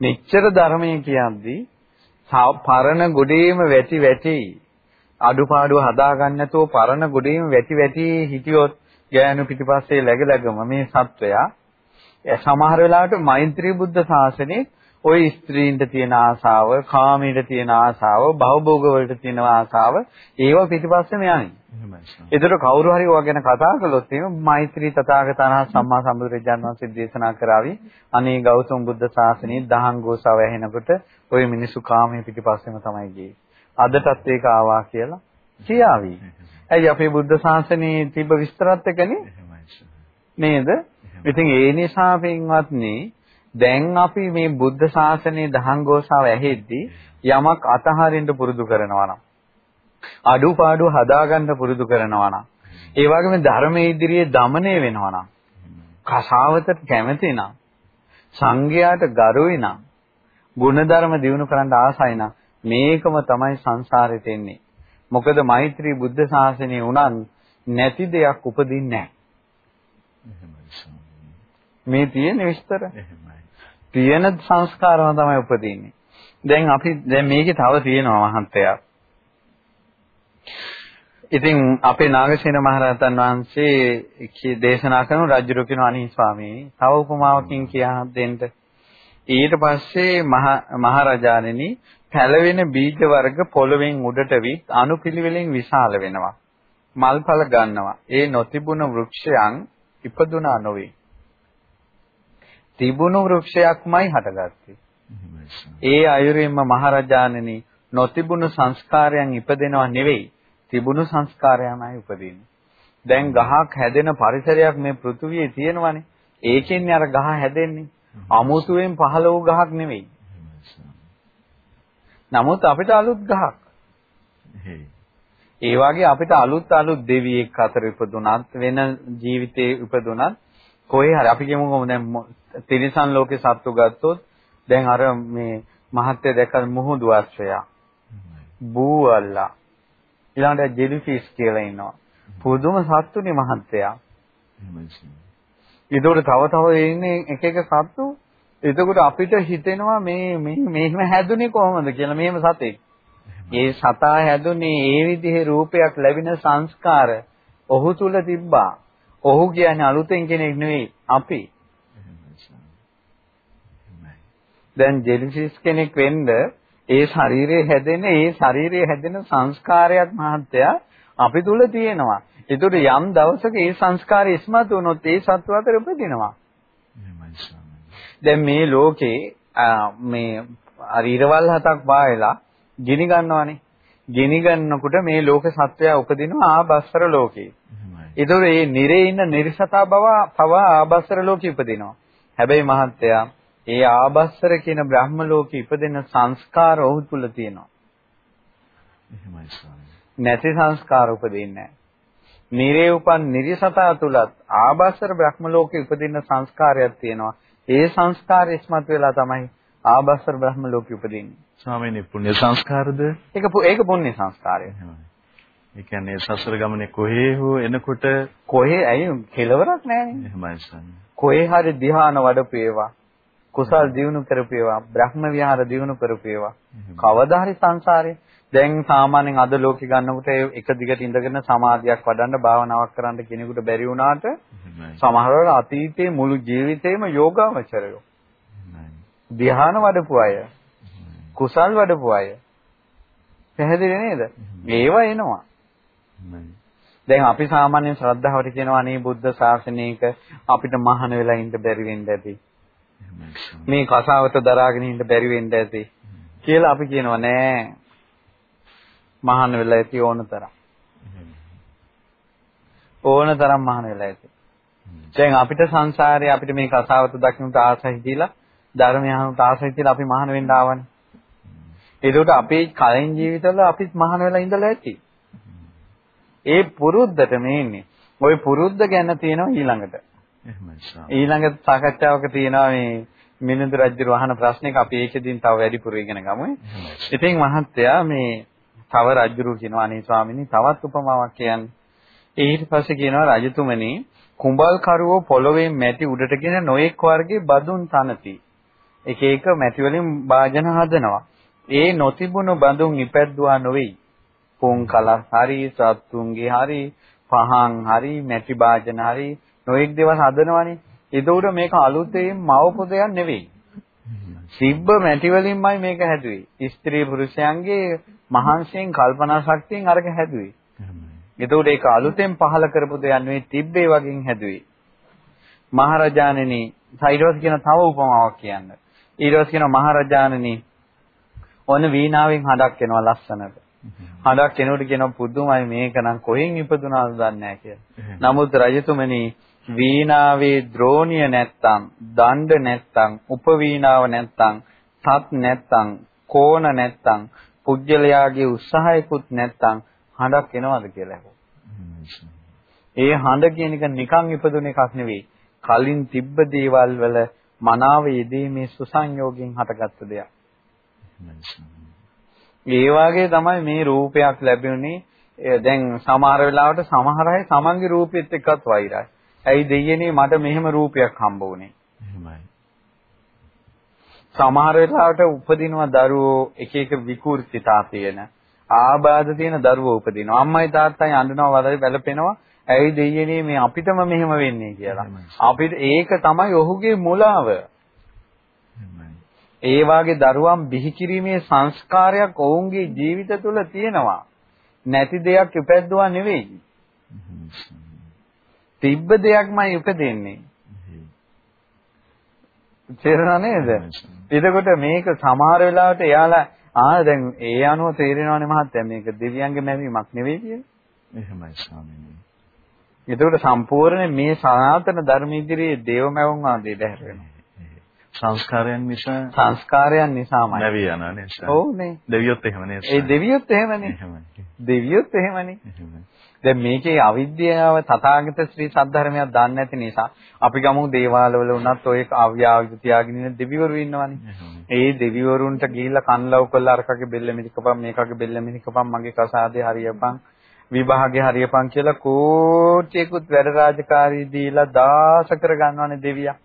මෙච්චර ධර්මයේ කියද්දී පරණ ගොඩේම වැටි වැටි අඩුපාඩු හදාගන්න නැතුව පරණ ගොඩේම වැටි වැටි හිටියොත් ගෑනු පිටිපස්සේ läග läගම මේ සත්වයා සමහර වෙලාවට මෛත්‍රී බුද්ධ ශාසනයේ ওই ස්ත්‍රීන්ට තියෙන ආසාව, කාමීට තියෙන ආසාව, භවභෝග වලට තියෙන ආසාව ඒව පිටිපස්සෙම යන්නේ. එතකොට කවුරු හරි ඔය ගැන කතා කළොත් එහෙම මෛත්‍රී තථාගතයන් සම්මා සම්බුදුරජාණන් වහන්සේ දේශනා කරાવી අනේ ගෞතම බුද්ධ ශාසනයේ දහං ගෝසාව ඇහෙනකොට ওই මිනිසු කාමයේ පිටිපස්සෙම තමයි ගියේ. අදටත් ඒක ආවා කියලා කියාවි. ඇයි අපේ බුද්ධ ශාසනයේ තිබ්බ විස්තරات එකනේ? නේද? ඉතින් ඒ නිසා පින්වත්නි දැන් අපි මේ බුද්ධ ශාසනයේ දහං ගෝසාව ඇහෙද්දී යමක් අතහරින්න පුරුදු කරනවා නම් අඩුපාඩු හදාගන්න පුරුදු කරනවා නම් ඒ වගේම ධර්මයේ ඉදිරියේ দমনය වෙනවා නම් කසාවතට කැමති නම් සංඝයාට ගරුයි නම් ගුණධර්ම දිනු කරන්න ආසයි නම් මේකම තමයි සංසාරෙට එන්නේ මොකද මෛත්‍රී බුද්ධ ශාසනය උනන් නැති දෙයක් උපදින්නේ නැහැ. මේ තියෙන විස්තර. තියෙන සංස්කාරම තමයි උපදින්නේ. දැන් අපි දැන් මේකේ තව තියෙනවා මහන්තයා ඉතින් අපේ නාගසේන මහරහතන් වහන්සේ දේශනා කරන රජුරු කියන අනිහි ස්වාමීනි තව උපමාවකින් කියා දෙන්න. ඊට පස්සේ මහරජාණෙනි පැලවෙන බීජ වර්ග පොළවෙන් උඩට විත් අනුපිළිවෙලින් විශාල වෙනවා. මල්ඵල ගන්නවා. ඒ නොතිබුණු වෘක්ෂයන් ඉපදුනා නොවේ. තිබුණු වෘක්ෂයක්මයි හටගත්තේ. ඒ අයුරින්ම මහරජාණෙනි නොතිබුණු සංස්කාරයන් ඉපදෙනව නෙවෙයි. තිබුණු සංස්කාරයමයි උපදින්නේ. දැන් ගහක් හැදෙන පරිසරයක් මේ පෘථුවියේ තියෙනවනේ. ඒකෙන්නේ අර ගහ හැදෙන්නේ. අමුතුවෙන් පහළ වූ ගහක් නෙවෙයි. නමුත් අපිට අලුත් ගහක්. ඒ වගේ අපිට අලුත් අලුත් දෙවියෙක් අතර ඉපදුනත් වෙන ජීවිතේ ඉපදුනත් කොහේ හරි අපි කියමුකෝ දැන් තිරිසන් ලෝකේ සත්තු ගත්තොත් දැන් අර මේ මහත්ය දැකල් මුහුදු අශ්වයා බූවල්ලා ඊළඟට ජෙලිෆිෂ් කියලා ඉන්නවා පුදුම සත්තුනේ මහත්යා ඒතකොට තව තව ඉන්නේ එක එක සත්තු එතකොට අපිට හිතෙනවා මේ මේ මෙහෙම හැදුනේ කොහොමද කියලා මෙහෙම සතෙක්. ඒ සතා හැදුනේ ඒ විදිහේ රූපයක් ලැබෙන සංස්කාර ඔහු තුල තිබ්බා. ඔහු කියන්නේ අලුතෙන් කෙනෙක් නෙවෙයි අපි. දැන් ජෙලිසිස් කෙනෙක් වෙන්න ඒ ශරීරය හැදෙන ඒ ශරීරය හැදෙන සංස්කාරයක් මහත්ය අපි තුල තියෙනවා. ඒතකොට යම් දවසක ඒ සංස්කාරය ඉස්මතු වුණොත් ඒ සත්ව අතර උපදිනවා. දැන් මේ ලෝකේ මේ අරීරවල් හතක් වායලා ගිනි ගන්නවානේ. ගිනි ගන්නකොට මේ ලෝක සත්වයා උපදිනවා ආබස්සර ලෝකේ. ඒතකොට මේ නිරේ ඉන්න නිර්සතා බව පව ආබස්සර ලෝකෙ උපදිනවා. හැබැයි මහත්තයා ඒ ආබස්සර කියන බ්‍රහ්ම ලෝකෙ ඉපදෙන සංස්කාර ඔහු තුල තියෙනවා. නැති සංස්කාර උපදින්නේ නැහැ. නිරේ උපන් නිර්සතා තුලත් ආබස්සර බ්‍රහ්ම ලෝකෙ උපදින සංස්කාරයක් තියෙනවා. ඒ සංස්කාරය ඉස්මතු වෙලා තමයි ආබස්සර බ්‍රහ්ම ලෝකෙ උපදින්නේ. ස්වාමීනි පුණ්‍ය සංස්කාරද? ඒක ඒක පුණ්‍ය සංස්කාරය. ඒ කියන්නේ සසර ගමනේ කොහේ හෝ එනකොට කොහේ ඇයි කෙලවරක් නැහැනේ. එහෙමයි ස්වාමී. කොහේ හරි ධ්‍යාන වඩපු ඒවා කුසල් දිනු කරපු ඒවා බ්‍රහ්ම විහාර දිනු කරපු ඒවා. කවදා හරි සංසාරේ. දැන් සාමාන්‍යයෙන් අද ලෝකෙ ගන්නකොට එක දිගට ඉඳගෙන සමාධියක් වඩන්න භාවනාවක් කරන්න කෙනෙකුට බැරි වුණාට සමහරවල් අතීතයේ මුළු ජීවිතේම යෝගාවචරයෝ. ධ්‍යාන වඩපු අය කුසල් වඩපු අය. පැහැදිලි නේද? මේවා එනවා. දැන් අපි සාමාන්‍යයෙන් ශ්‍රද්ධාවට කියනවා අනේ බුද්ධ ශාසනයක අපිට මහාන වෙලා ඉන්න බැරි වෙන්න ඇති මේ කසාවත දරාගෙන ඉන්න බැරි වෙන්න ඇති කියලා අපි කියනවා නෑ මහාන වෙලා ඇති ඕන තරම්. ඕන තරම් මහාන වෙලා ඇති. දැන් අපිට සංසාරේ අපිට මේ කතාවත දකින්නට ආසයි දීලා ධර්මය අහන්නට ආසයි කියලා අපි මහාන වෙන්න ආවනේ. ඒකට අපේ කලින් ජීවිතවල අපිත් මහාන වෙලා ඉඳලා ඇති. ඒ පුරුද්දට මේ ඉන්නේ. ওই පුරුද්ද ගැන තියෙනවා ඊළඟට. ඊළඟ සාකච්ඡාවක තියෙනවා මේ මිනිඳු රජු වහන ප්‍රශ්නයක අපි ඒකෙදින් තව වැඩිපුර ඉගෙන ගමු. ඉතින් මහත්තයා මේ තව රජුරු කියනවා අනේ ස්වාමීනි තවත් උපමාවක් කියන්නේ. ඊට පස්සේ කියනවා රජතුමනි කුඹල් කරවෝ පොළොවේ මැටි උඩටගෙන නොඑක් වර්ගයේ බඳුන් තනති. එක එක මැටි වලින් වාජන හදනවා. ඒ නොතිබුණු බඳුන් ඉපැද්දුවා නොවේයි. පොන් කලස් හරි සත්තුන්ගේ හරි පහන් හරි මැටි වාජන හරි නොඑක් දේවල් හදනවනේ. ඒතකොට මේක අලුතෙන් මවපු දෙයක් නෙවෙයි. සිබ්බ මැටි වලින්මයි මේක හැදුවේ. ස්ත්‍රී පුරුෂයන්ගේ මහන්සියෙන් කල්පනා ශක්තියෙන් අරක හැදුවේ. එතකොට ඒක අලුතෙන් පහල කරපු දෙයක් නෙවෙයි තිබ්බේ වගේ හැදුවේ. මහරජාණෙනි ඊට කියන තව උපමාවක් කියන්න. ඊට කියන මහරජාණෙනි ඔන්න වීණාවෙන් හඩක් එනවා ලස්සනට. හඩක් එනකොට කියනවා පුදුමයි මේක නම් කොහෙන් ඉපදුනාද දන්නේ නැහැ කියලා. නමුත් රජතුමනි වීණාවේ ද්‍රෝණිය නැත්තම්, දණ්ඩ නැත්තම්, උපවීණාව නැත්තම්, තත් නැත්තම්, කෝණ නැත්තම්, පුජ්‍යලයාගේ උත්සාහයකුත් නැත්තම් හඬක් එනවද කියලා ඇහුවා. ඒ හඬ කියන එක නිකන් ඉපදුන එකක් නෙවෙයි. කලින් තිබ්බ දේවල් වල මනාව යෙදීමේ සුසංයෝගයෙන් හටගත්ත දෙයක්. ඒ වාගේ තමයි මේ රූපයක් ලැබුණේ. දැන් සමහර වෙලාවට සමහර අය තමන්ගේ රූපෙත් එක්කත් වෛරයි. ඇයි දෙයියනේ මට මෙහෙම රූපයක් හම්බ වුනේ? එහෙමයි. සමහර වෙලාවට උපදිනවා දරුවෝ එක එක විකෘතිතා තියෙන ආබාධ තියෙන දරුවෝ උපදිනවා. අම්මයි තාත්තයි අඬනවා වලයි වැළපෙනවා. ඇයි දෙයියනේ මේ අපිටම මෙහෙම වෙන්නේ කියලා. අපිට ඒක තමයි ඔහුගේ මුලාව. ඒ වාගේ දරුවන් බිහි කිරීමේ සංස්කාරයක් ඔවුන්ගේ ජීවිත තුළ තියෙනවා. නැති දෙයක් ඉපැද්දුවා නෙවෙයි. තිබ්බ දෙයක්මයි උපදින්නේ. තේරුණා නේද? එතකොට මේක සමහර වෙලාවට එයාලා ආ දැන් ඒ අනුව තේරෙනවනේ මහත්තයා මේක දෙවියන්ගේ මැවීමක් නෙවෙයි කියලා. එහෙමයි ස්වාමීනි. එතකොට සම්පූර්ණ මේ සනාතන ධර්ම ඉදිරියේ දේව මැවුම් ආදී බැහැර වෙනවා. සංස්කාරයන් නිසා සංස්කාරයන් නිසාමයි. නැවි යනවා නේද? ඔව් නේ. දෙවියොත් එහෙම නේද? ඒ දෙවියොත් එහෙමනේ. එහෙමයි. දෙවියොත් එහෙමනේ. දැන් මේකේ අවිද්‍යාව තථාගත ශ්‍රී සද්ධර්මයක් දන්නේ නැති නිසා අපි ගමු දේවාලවල වුණත් ඔය අව්‍යාවිත තියාගෙන ඉන්න දෙවිවරු ඉන්නවනේ. ඒ දෙවිවරුන්ට ගිහිල්ලා කන්ලව් කරලා අරකගේ බෙල්ල මිදිකපන් මේකගේ බෙල්ල මිදිකපන් මගේ කසාදේ හරියපන් විභාගේ හරියපන් කියලා කෝටියකුත් වැඩ රාජකාරී දීලා දාස කර ගන්නවනේ දෙවියා.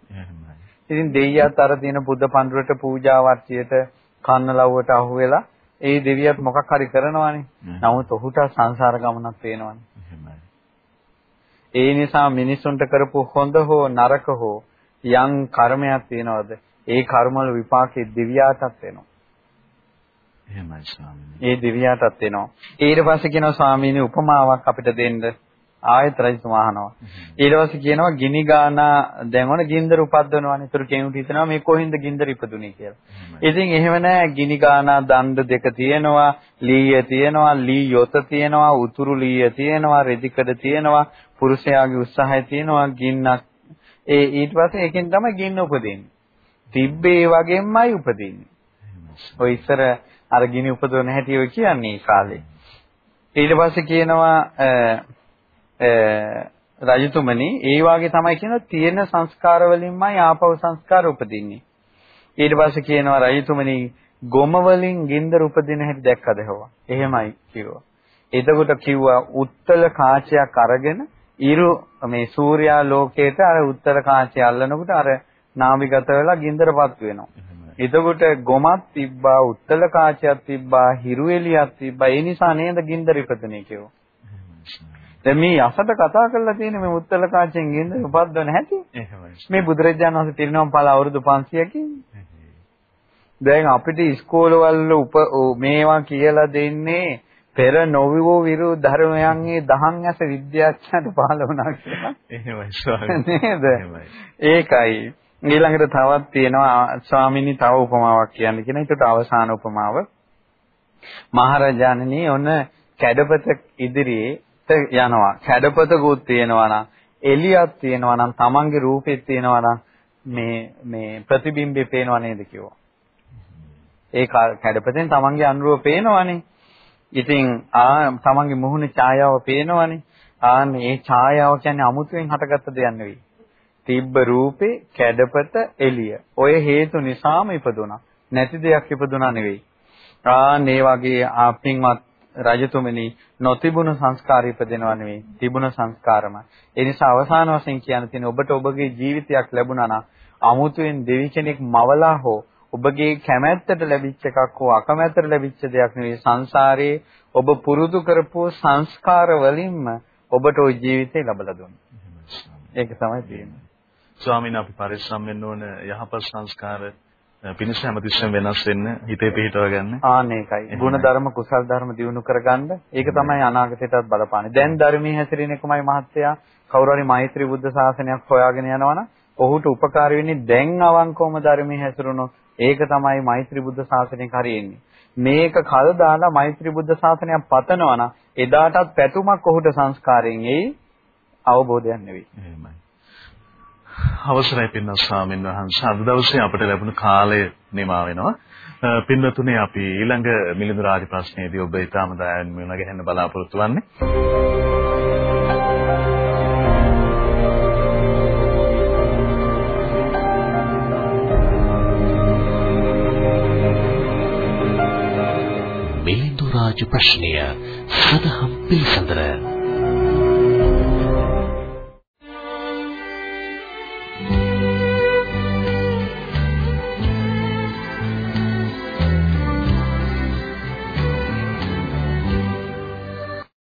ඉතින් දෙයියත් අර තියෙන බුද්ධ පඬුරට පූජා වර්තියට කන්න ලව්වට අහු වෙලා ඒ දෙවියත් මොකක් හරි කරනවානේ. නමුත් ඔහුට සංසාර ගමනක් පේනවානේ. ඒ නිසා මිනිසුන්ට කරපු හොඳ හෝ නරක හෝ යම් කර්මයක් තියනවද? ඒ කර්මවල විපාකේ දෙවියාටත් වෙනවා. එහෙමයි ස්වාමීනි. ඒ දෙවියාටත් වෙනවා. ඊට පස්සේ කියනවා ස්වාමීනි උපමාවක් අපිට දෙන්න. ආයෙත් රජතුමා අහනවා. ඊට පස්සේ කියනවා ගිනි ගානා දැන් ඔන ගින්දර උපද්දවනවානේ. ඒතර කෙනෙකුට හිතනවා මේ කොහින්ද ගින්දර ඉපදුනේ කියලා. ඉතින් එහෙම නැහැ ගිනි ගානා දණ්ඩ දෙක තියෙනවා, ලීය තියෙනවා, ලී යොත තියෙනවා, උතුරු ලීය තියෙනවා, රෙදිකඩ තියෙනවා, පුරුෂයාගේ උත්සාහය තියෙනවා, ගින්නක් ඒ ඊට පස්සේ ඒකෙන් තමයි ගින්න උපදින්නේ. තිබ්බේ වගේමයි උපදින්නේ. ඔය ඉස්සර අර ගිනි උපදවන හැටි ඔය කියන්නේ කාලේ. ඊට පස්සේ කියනවා රජතුමනි ඒ වාගේ තමයි කියන තියෙන සංස්කාර වලින්මයි ආපව සංස්කාර උපදින්නේ. ඊට පස්සේ කියනවා රජතුමනි ගොම වලින් ගින්දර උපදින හැටි දැක්කද හොවා. එහෙමයි කිව්වා. එතකොට කිව්වා උත්තල කාචයක් අරගෙන ඉරු මේ සූර්යා ලෝකයට අර උත්තර කාචය අල්ලනකොට අර නාමිගත වෙලා ගින්දරපත් වෙනවා. එතකොට ගොමක් තිබ්බා උත්තල කාචයක් තිබ්බා හිරු එලියක් තිබ්බා ඒ නිසා නේද ගින්දර ඉපදුනේ කිව්වා. දැන් මේ යසට කතා කරලා තියෙන මේ මුත්තල කාචෙන් ගෙන්ද උපද්දවන හැටි. මේ බුදුරජාණන් වහන්සේ පිරිනවම් පාල අවුරුදු 500කින්. දැන් අපිට ඉස්කෝලවල උප මේවා කියලා දෙන්නේ පෙර නොවිවෝ විරු ධර්මයන්ගේ දහම් ඇස විද්‍යාඥයන්ට පහළ වුණා කියලා. එහෙමයි ස්වාමී. නේද? ඒකයි. ඊළඟට තවත් තියෙනවා ස්වාමීනි තව උපමාවක් කියන්න කියන. ඒකට අවසාන උපමාව. මහරජාණනි ඔන්න කැඩපත ඉදිරියේ යනවා. කැඩපතකුත් තියෙනවා නම් එළියක් තියෙනවා නම් තමන්ගේ රූපෙත් තියෙනවා නම් මේ මේ ප්‍රතිබිම්බේ පේනව නේද කිව්වා. ඒ කැඩපතෙන් තමන්ගේ අනුරූප පේනවනේ. ඉතින් ආ තමන්ගේ මුහුණේ ඡායාව පේනවනේ. ආන්නේ ඒ ඡායාව කියන්නේ අමුතුවෙන් හටගත්ත දෙයක් නෙවෙයි. තිබ්බ රූපේ කැඩපත එළිය. ඔය හේතු නිසාම ඉපදුනා. නැති දෙයක් ඉපදුනා නෙවෙයි. ආන් මේ වගේ ආපින්වත් රජතුමනි නොතිබුණු සංස්කාර ඉපදෙනවා නෙවෙයි තිබුණ සංස්කාරම. ඒ නිසා අවසාන වශයෙන් කියන්න තියෙන ඔබට ඔබගේ ජීවිතයක් ලැබුණා නම් අමුතුවෙන් දෙවි කෙනෙක් මවලා හෝ ඔබගේ කැමැත්තට ලැබිච්ච එකක් හෝ අකමැත්තට ලැබිච්ච දෙයක් නෙවෙයි සංසාරයේ ඔබ පුරුදු කරපු සංස්කාර වලින්ම ඔබට ওই ජීවිතේ ලැබලා දුන්නේ. ඒක තමයි තියෙන්නේ. ස්වාමීන් අපි පරිස්සම් වෙන්න ඕන යහපත් සංස්කාර පිණිස හැමතිස්සෙම වෙනස් වෙන්න හිතේ පිහිටව ගන්න. ආන්න ඒකයි. ගුණ ධර්ම කුසල් ධර්ම දියුණු කරගන්න. ඒක තමයි අනාගතයටත් බලපාන්නේ. දැන් ධර්මයේ හැසිරෙන එකමයි මහත්තයා කවුරු හරි මෛත්‍රී බුද්ධ ශාසනයක් හොයාගෙන යනවනම් ඔහුට උපකාර වෙන්නේ දැන් අවංකවම ධර්මයේ හැසිරුණොත් ඒක තමයි මෛත්‍රී බුද්ධ ශාසනයක් හරියෙන්නේ. මේක කල් දාලා මෛත්‍රී බුද්ධ ශාසනයක් පතනවනම් එදාටත් පැතුමක් ඔහුට සංස්කාරයෙන් එයි අවබෝධයක් නෙවෙයි. එහෙමයි. අවසරයි පින්වත් ස්වාමීන් වහන්සේ අද දවසේ අපිට ලැබුණු කාලය නිමා වෙනවා. පින්වතුනි අපි ඊළඟ මිලිඳු රාජ ප්‍රශ්නයේදී ඔබ ඊටම දයන් මුණ ගැහෙන්න බලාපොරොත්තු වෙන්නේ. මිලිඳු රාජ ප්‍රශ්නය සදහම් පිළිසඳර